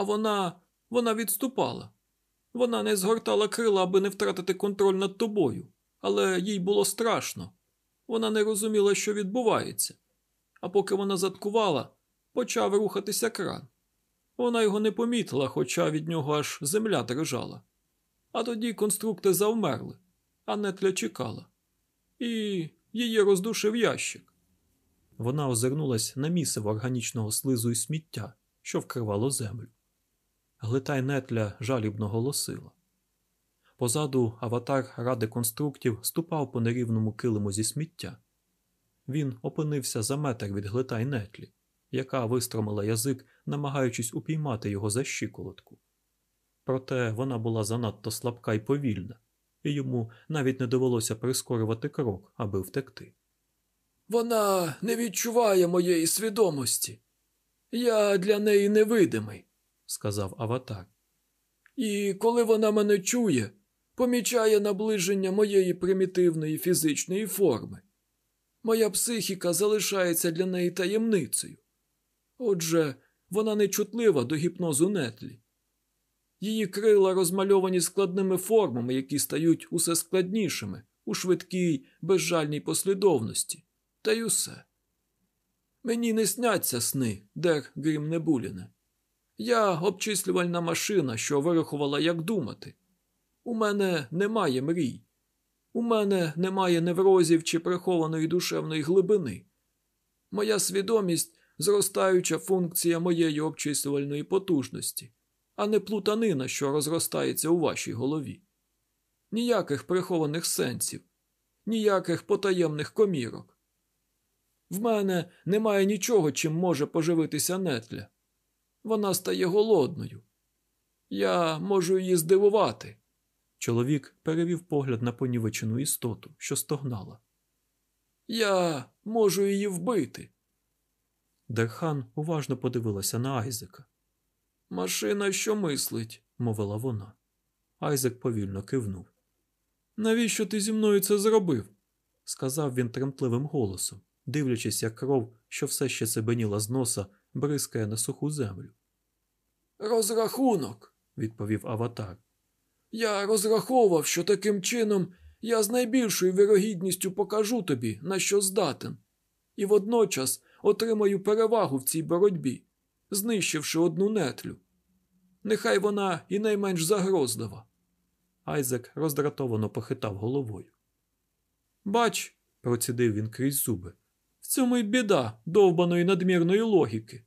а вона. вона відступала. Вона не згортала крила, аби не втратити контроль над тобою, але їй було страшно. Вона не розуміла, що відбувається. А поки вона заткувала, почав рухатися кран. Вона його не помітила, хоча від нього аж земля дрижала. А тоді конструкти завмерли, а нетля чекала. І її роздушив ящик. Вона озирнулась на місиво органічного слизу і сміття, що вкривало землю. Глитай нетля жалібно голосила. Позаду аватар ради конструктів ступав по нерівному килиму зі сміття. Він опинився за метр від глитай нетлі, яка вистромила язик, намагаючись упіймати його за щиколотку. Проте вона була занадто слабка і повільна, і йому навіть не довелося прискорювати крок, аби втекти. Вона не відчуває моєї свідомості. Я для неї невидимий, сказав аватар. І коли вона мене чує, помічає наближення моєї примітивної фізичної форми. Моя психіка залишається для неї таємницею. Отже, вона не чутлива до гіпнозу нетлі. Її крила розмальовані складними формами, які стають усе складнішими у швидкій, безжальній послідовності, та й усе. Мені не сняться сни, Дер Грім Небуліне. Я обчислювальна машина, що вирахувала, як думати. У мене немає мрій. У мене немає неврозів чи прихованої душевної глибини. Моя свідомість зростаюча функція моєї обчислювальної потужності, а не плутанина, що розростається у вашій голові. Ніяких прихованих сенсів, ніяких потаємних комірок. В мене немає нічого, чим може поживитися нетля. Вона стає голодною. Я можу її здивувати. Чоловік перевів погляд на понівечену істоту, що стогнала. Я можу її вбити. Дерхан уважно подивилася на Айзека. Машина, що мислить, мовила вона. Айзек повільно кивнув. Навіщо ти зі мною це зробив? сказав він тремтливим голосом, дивлячись, як кров, що все ще себеніла з носа, бризкає на суху землю. Розрахунок, відповів аватар. Я розраховував, що таким чином я з найбільшою вірогідністю покажу тобі, на що здатен, і водночас отримаю перевагу в цій боротьбі, знищивши одну нетлю. Нехай вона і найменш загрозлива. Айзек роздратовано похитав головою. Бач, процідив він крізь зуби. Цьому й біда довбаної надмірної логіки.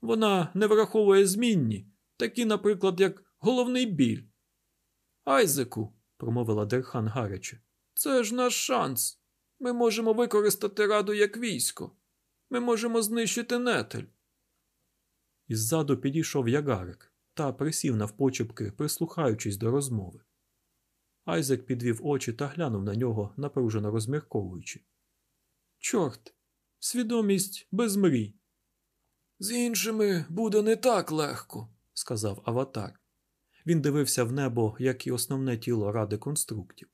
Вона не враховує змінні, такі, наприклад, як головний біль. Айзеку, промовила Дерхан гаряче, це ж наш шанс. Ми можемо використати раду як військо. Ми можемо знищити нетель. Іззаду підійшов ягарик та присів навпочепки, прислухаючись до розмови. Айзек підвів очі та глянув на нього, напружено розмірковуючи. Чорт, свідомість без мрій. З іншими буде не так легко, сказав аватар. Він дивився в небо, як і основне тіло ради конструктів.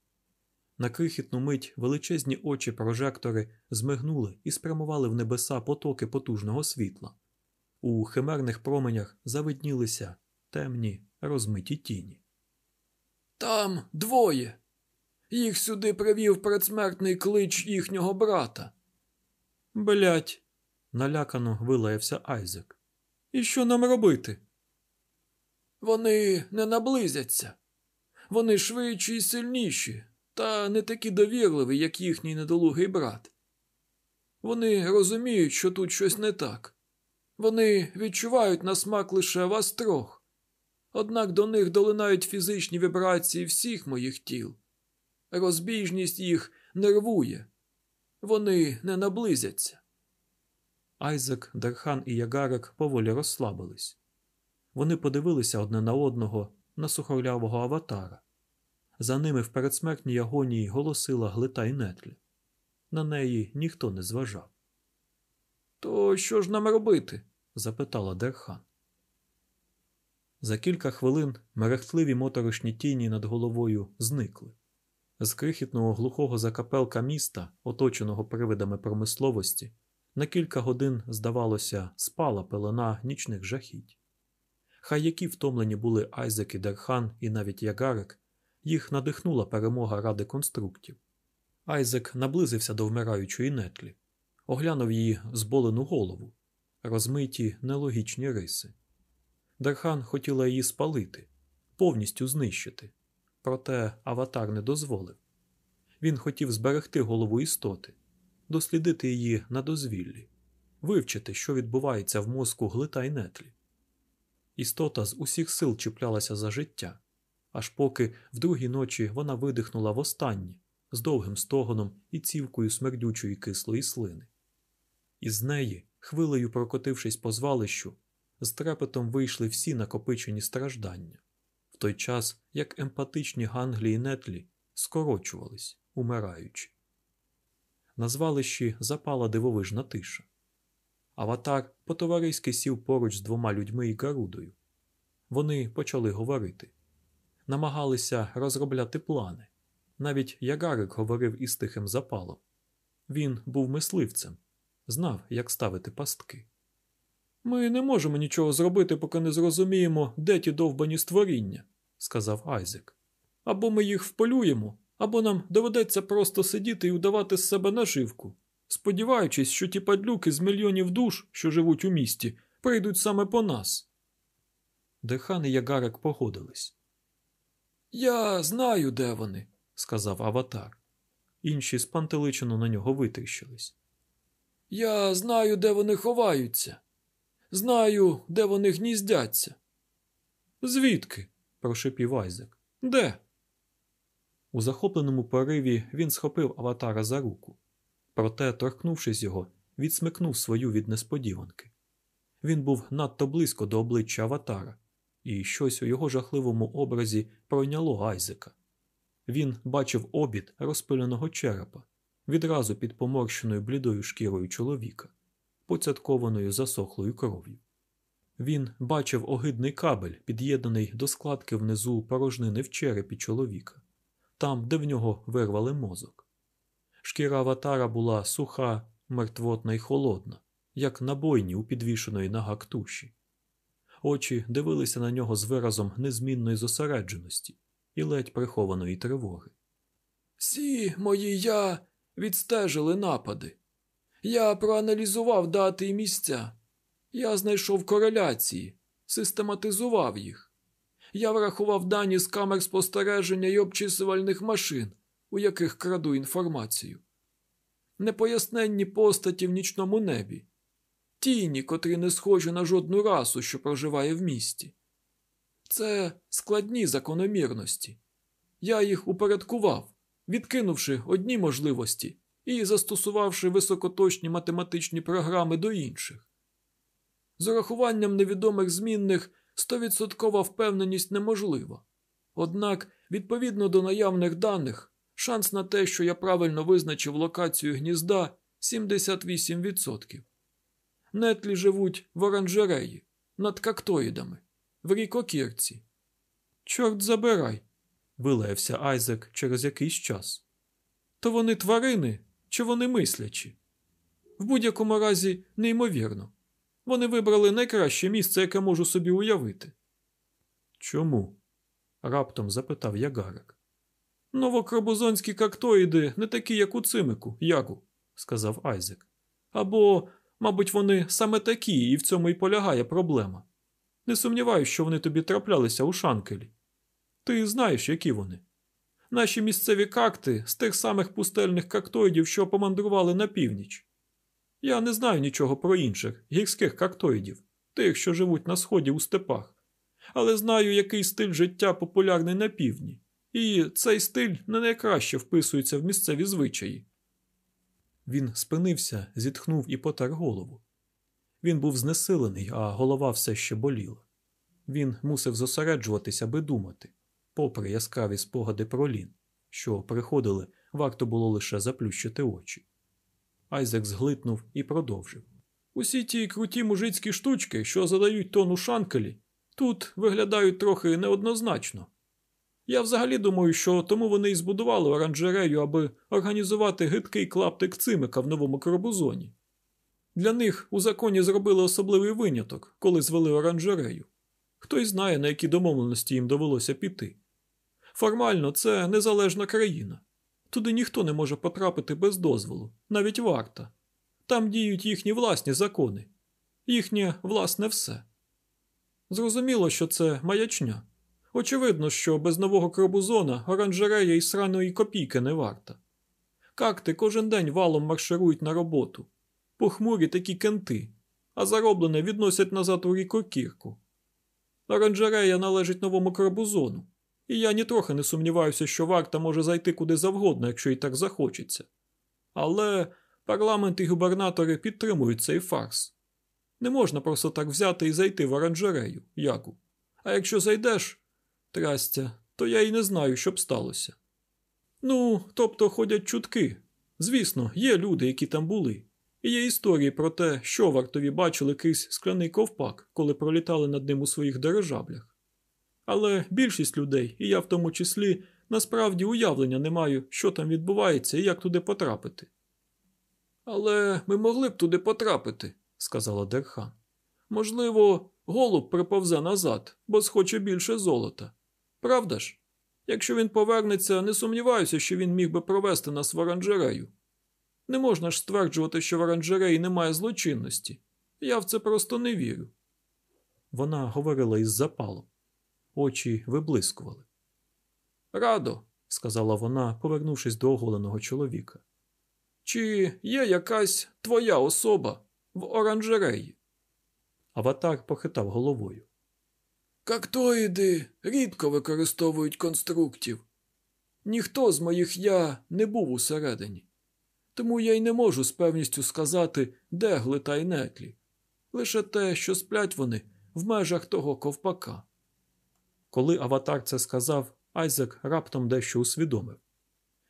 На крихітну мить величезні очі прожектори змигнули і спрямували в небеса потоки потужного світла. У химерних променях завиднілися темні розмиті тіні. Там двоє. Їх сюди привів предсмертний клич їхнього брата. Блять. налякано вилаявся Айзек. І що нам робити? Вони не наблизяться. Вони швидші і сильніші, та не такі довірливі, як їхній недолугий брат. Вони розуміють, що тут щось не так. Вони відчувають на смак лише вас трьох. Однак до них долинають фізичні вібрації всіх моїх тіл. Розбіжність їх нервує. Вони не наблизяться. Айзек, Дерхан і Ягарек поволі розслабились. Вони подивилися одне на одного на сухорлявого аватара. За ними в передсмертній агонії голосила глитай-нетля. На неї ніхто не зважав. То що ж нам робити? запитала Дерхан. За кілька хвилин мерехтливі моторошні тіні над головою зникли. З крихітного глухого закапелка міста, оточеного привидами промисловості, на кілька годин, здавалося, спала пелена нічних жахіть. Хай які втомлені були Айзек і Дерхан і навіть Ягарек, їх надихнула перемога ради конструктів. Айзек наблизився до вмираючої нетлі, оглянув її зболену голову, розмиті нелогічні риси. Дерхан хотіла її спалити, повністю знищити, проте аватар не дозволив. Він хотів зберегти голову істоти, дослідити її на дозвіллі, вивчити, що відбувається в мозку глита й нетлі. Істота з усіх сил чіплялася за життя, аж поки в другій ночі вона видихнула востаннє з довгим стогоном і цівкою смердючої кислої слини. Із неї, хвилею прокотившись по звалищу, з трепетом вийшли всі накопичені страждання, той час як емпатичні ганглії нетлі скорочувались, умираючи. На звалищі запала дивовижна тиша. Аватар по-товариськи сів поруч з двома людьми і Гарудою. Вони почали говорити, намагалися розробляти плани. Навіть Ягарик говорив із тихим запалом. Він був мисливцем, знав, як ставити пастки. Ми не можемо нічого зробити, поки не зрозуміємо, де ті довбані створіння, сказав Айзек. Або ми їх вполюємо, або нам доведеться просто сидіти і удавати з себе наживку, сподіваючись, що ті падлюки з мільйонів душ, що живуть у місті, прийдуть саме по нас. Дехан і Ягарик погодились. Я знаю, де вони, сказав Аватар. Інші спантеличено на нього витріщились. Я знаю, де вони ховаються. Знаю, де вони гніздяться. Звідки? прошипів Айзек. Де? У захопленому пориві він схопив аватара за руку. Проте, торкнувшись його, відсмикнув свою від несподіванки. Він був надто близько до обличчя аватара, і щось у його жахливому образі пройняло Айзека. Він бачив обід розпиленого черепа відразу під поморщеною блідою шкірою чоловіка, поцяткованою засохлою кров'ю. Він бачив огидний кабель, під'єднаний до складки внизу порожнини в черепі чоловіка, там, де в нього вирвали мозок. Шкіра аватара була суха, мертвотна і холодна, як набойні у підвішеної на гак туші. Очі дивилися на нього з виразом незмінної зосередженості і ледь прихованої тривоги. Всі мої я відстежили напади. Я проаналізував дати і місця. Я знайшов кореляції, систематизував їх. Я врахував дані з камер спостереження і обчислювальних машин, у яких краду інформацію. Непоясненні постаті в нічному небі, тіні, котрі не схожі на жодну расу, що проживає в місті. Це складні закономірності. Я їх упорядкував, відкинувши одні можливості і застосувавши високоточні математичні програми до інших. З урахуванням невідомих змінних стовідсоткова впевненість неможлива. Однак, відповідно до наявних даних, шанс на те, що я правильно визначив локацію гнізда 78%. Нетлі живуть в оранжереї, над кактоїдами, в рікокірці. Чорт забирай, вилаявся Айзек через якийсь час. То вони тварини чи вони мислячі? В будь-якому разі, неймовірно. Вони вибрали найкраще місце, яке можу собі уявити. Чому? раптом запитав Ягарик. Новокробузонські кактоїди не такі, як у цимику, Ягу, сказав Айзек. Або, мабуть, вони саме такі, і в цьому й полягає проблема. Не сумніваюся, що вони тобі траплялися у шанкелі. Ти знаєш, які вони. Наші місцеві какти з тих самих пустельних кактоїдів, що помандрували на північ. Я не знаю нічого про інших гірських кактоїдів, тих, що живуть на сході у степах, але знаю, який стиль життя популярний на півдні, і цей стиль не найкраще вписується в місцеві звичаї. Він спинився, зітхнув і потер голову. Він був знесилений, а голова все ще боліла. Він мусив зосереджуватися, аби думати, попри яскраві спогади про лін, що приходили, варто було лише заплющити очі. Айзек зглитнув і продовжив. Усі ті круті мужицькі штучки, що задають тон у шанкелі, тут виглядають трохи неоднозначно. Я взагалі думаю, що тому вони і збудували оранжерею, аби організувати гидкий клаптик цимика в новому карбузоні. Для них у законі зробили особливий виняток, коли звели оранжерею. Хтось знає, на які домовленості їм довелося піти. Формально це незалежна країна. Туди ніхто не може потрапити без дозволу, навіть варта. Там діють їхні власні закони, їхнє власне все. Зрозуміло, що це маячня. Очевидно, що без нового крабузона оранжерея і сраної копійки не варта. Какти кожен день валом марширують на роботу, похмурі такі кенти, а зароблене відносять назад у рікокірку. Оранжерея належить новому крабузону, і я нітрохи не сумніваюся, що варта може зайти куди завгодно, якщо і так захочеться. Але парламент і губернатори підтримують цей фарс. Не можна просто так взяти і зайти в оранжерею, яку. А якщо зайдеш, трастя, то я й не знаю, що б сталося. Ну, тобто ходять чутки. Звісно, є люди, які там були, і є історії про те, що вартові бачили крізь скляний ковпак, коли пролітали над ним у своїх дирижаблях. Але більшість людей, і я в тому числі, насправді уявлення не маю, що там відбувається і як туди потрапити. Але ми могли б туди потрапити, сказала Дерхан. Можливо, голуб приповзе назад, бо схоче більше золота. Правда ж? Якщо він повернеться, не сумніваюся, що він міг би провести нас в оранжерею. Не можна ж стверджувати, що в оранжереї немає злочинності. Я в це просто не вірю. Вона говорила із запалом. Очі виблискували. Радо, сказала вона, повернувшись до оголеного чоловіка. Чи є якась твоя особа в оранжереї? Аватар похитав головою. Кактоїди рідко використовують конструктів. Ніхто з моїх я не був усередині. Тому я й не можу з певністю сказати, де глита й. Лише те, що сплять вони в межах того ковпака. Коли аватар це сказав, Айзек раптом дещо усвідомив.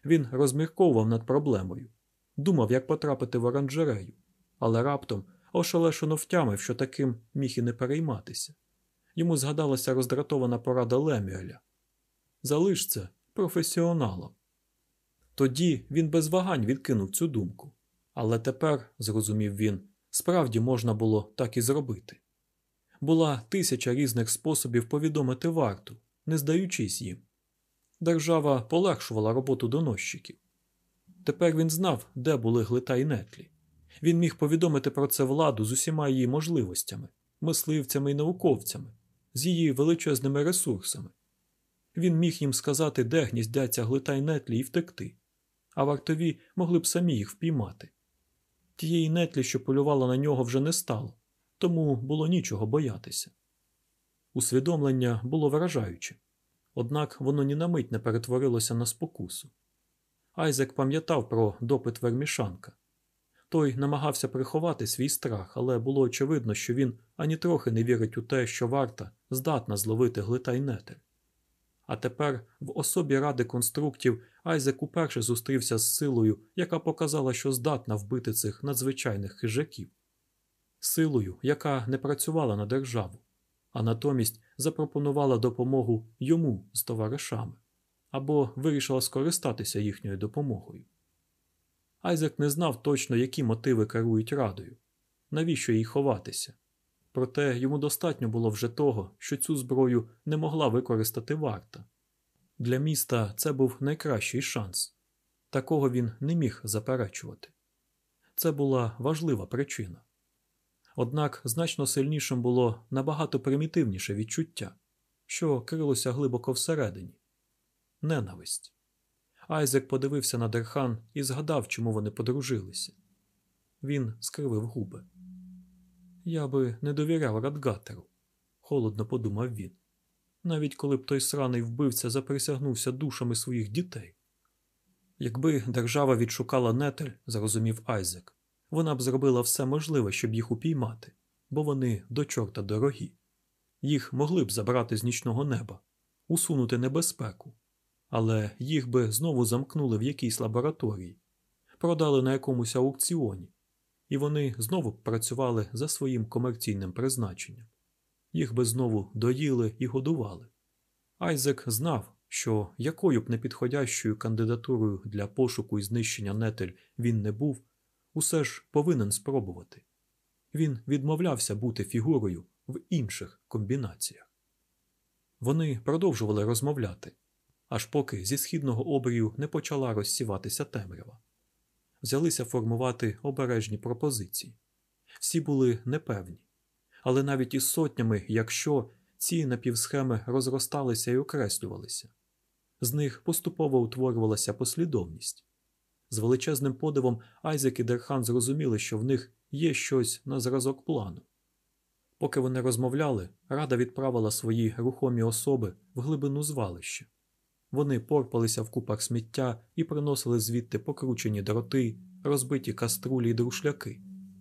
Він розмірковував над проблемою, думав, як потрапити в оранжерею, але раптом ошелешено втямив, що таким міг і не перейматися. Йому згадалася роздратована порада Лемюеля. Залиш це професіоналом. Тоді він без вагань відкинув цю думку. Але тепер, зрозумів він, справді можна було так і зробити. Була тисяча різних способів повідомити варту, не здаючись їм. Держава полегшувала роботу доносчиків. Тепер він знав, де були глита і нетлі. Він міг повідомити про це владу з усіма її можливостями, мисливцями і науковцями, з її величезними ресурсами. Він міг їм сказати, де гніздяться глита й нетлі і втекти, а вартові могли б самі їх впіймати. Тієї нетлі, що полювала на нього, вже не стало, тому було нічого боятися. Усвідомлення було вражаюче, однак воно ні на мить не перетворилося на спокусу. Айзек пам'ятав про допит Вермішанка. Той намагався приховати свій страх, але було очевидно, що він ані трохи не вірить у те, що варта здатна зловити глита й нетель. А тепер в особі ради конструктів Айзек уперше зустрівся з силою, яка показала, що здатна вбити цих надзвичайних хижаків, силою, яка не працювала на державу, а натомість запропонувала допомогу йому з товаришами або вирішила скористатися їхньою допомогою. Айзек не знав точно, які мотиви керують радою, навіщо їй ховатися. Проте йому достатньо було вже того, що цю зброю не могла використати варта. Для міста це був найкращий шанс. Такого він не міг заперечувати. Це була важлива причина. Однак значно сильнішим було набагато примітивніше відчуття, що крилося глибоко всередині ненависть. Айзек подивився на Дерхан і згадав, чому вони подружилися. Він скривив губи. Я би не довіряв Радгатеру, холодно подумав він. Навіть коли б той сраний вбивця заприсягнувся душами своїх дітей. Якби держава відшукала нетель, зрозумів Айзек, вона б зробила все можливе, щоб їх упіймати, бо вони до чорта дорогі. Їх могли б забрати з нічного неба, усунути небезпеку, але їх би знову замкнули в якійсь лабораторії, продали на якомусь аукціоні, і вони знову б працювали за своїм комерційним призначенням. Їх би знову доїли і годували. Айзек знав, що якою б непідходящою кандидатурою для пошуку і знищення нетель він не був, усе ж повинен спробувати. Він відмовлявся бути фігурою в інших комбінаціях. Вони продовжували розмовляти, аж поки зі східного обрію не почала розсіватися темрява. Взялися формувати обережні пропозиції. Всі були непевні, але навіть із сотнями, якщо ці напівсхеми розросталися і окреслювалися, з них поступово утворювалася послідовність. З величезним подивом Айзек і Дерхан зрозуміли, що в них є щось на зразок плану. Поки вони розмовляли, рада відправила свої рухомі особи в глибину звалища. Вони порпалися в купах сміття і приносили звідти покручені дроти, розбиті каструлі й друшляки,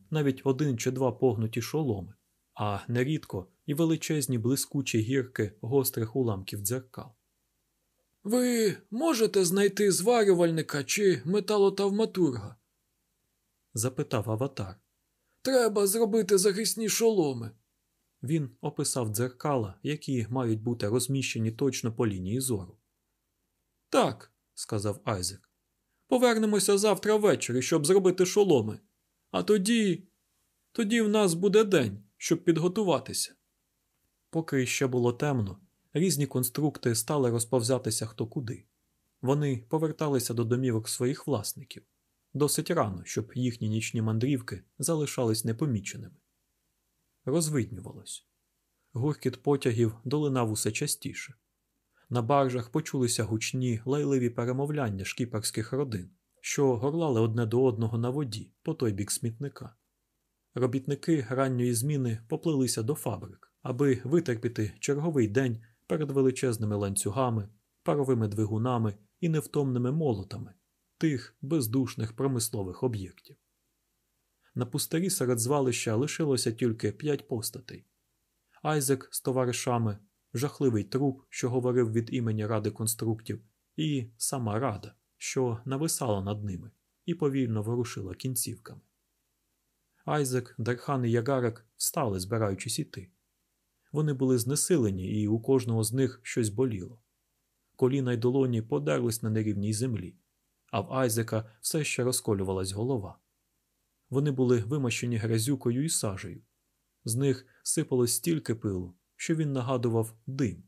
навіть один чи два погнуті шоломи, а нерідко і величезні блискучі гірки гострих уламків дзеркал. Ви можете знайти зварювальника чи металотавматурга? запитав аватар. Треба зробити захисні шоломи. Він описав дзеркала, які мають бути розміщені точно по лінії зору. Так, сказав Айзек. Повернемося завтра ввечері, щоб зробити шоломи. А тоді. тоді в нас буде день, щоб підготуватися. Поки ще було темно, різні конструкти стали розповзятися хто куди. Вони поверталися до домівок своїх власників досить рано, щоб їхні нічні мандрівки залишались непоміченими. Розвиднювалось. Гуркіт потягів долинав усе частіше. На баржах почулися гучні лайливі перемовляння шкіперських родин, що горлали одне до одного на воді по той бік смітника. Робітники ранньої зміни поплилися до фабрик, аби витерпіти черговий день перед величезними ланцюгами, паровими двигунами і невтомними молотами тих бездушних промислових об'єктів. На пустирі серед звалища лишилося тільки п'ять постатей. Айзек з товаришами, жахливий труп, що говорив від імені ради конструктів, і сама рада, що нависала над ними і повільно ворушила кінцівками. Айзек, Дархан і Ягарек встали, збираючись іти. Вони були знесилені, і у кожного з них щось боліло. Коліна й долоні подерлись на нерівній землі, а в Айзека все ще розколювалась голова. Вони були вимащені грязюкою і сажею. З них сипалось стільки пилу, що він нагадував дим.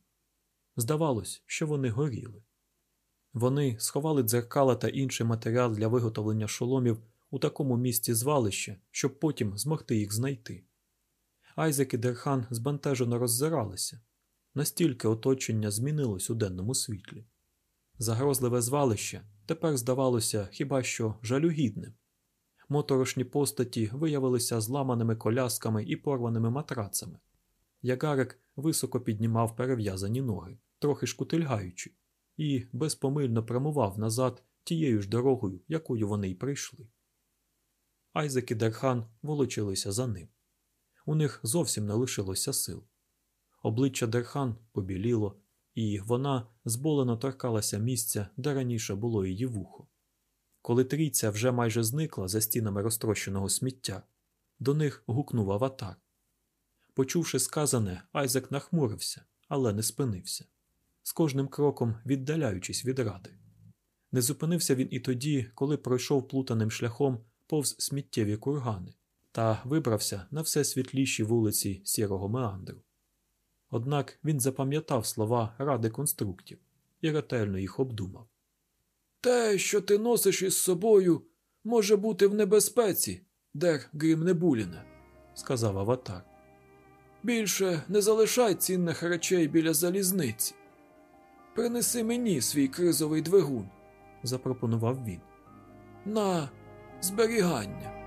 Здавалось, що вони горіли. Вони сховали дзеркала та інший матеріал для виготовлення шоломів у такому місці звалища, щоб потім змогти їх знайти. Айзек і Дерхан збентежено роззиралися, настільки оточення змінилось у денному світлі. Загрозливе звалище тепер здавалося хіба що жалюгідним. Моторошні постаті виявилися зламаними колясками і порваними матрацами. Ягарик високо піднімав перев'язані ноги, трохи шкутильгаючи, і безпомильно прямував назад тією ж дорогою, якою вони й прийшли. Айзек і Дерхан волочилися за ним. У них зовсім не лишилося сил. Обличчя Дерхан побіліло, і вона зболено торкалася місця, де раніше було її вухо. Коли трійця вже майже зникла за стінами розтрощеного сміття, до них гукнув аватар. Почувши сказане, Айзек нахмурився, але не спинився, з кожним кроком віддаляючись від ради. Не зупинився він і тоді, коли пройшов плутаним шляхом повз сміттєві кургани, та вибрався на все світліші вулиці сірого меандру. Однак він запам'ятав слова ради конструктів і ретельно їх обдумав. Те, що ти носиш із собою, може бути в небезпеці, дер Грімнебуліне, сказав аватар. Більше не залишай цінних речей біля залізниці. Принеси мені свій кризовий двигун запропонував він. на зберігання.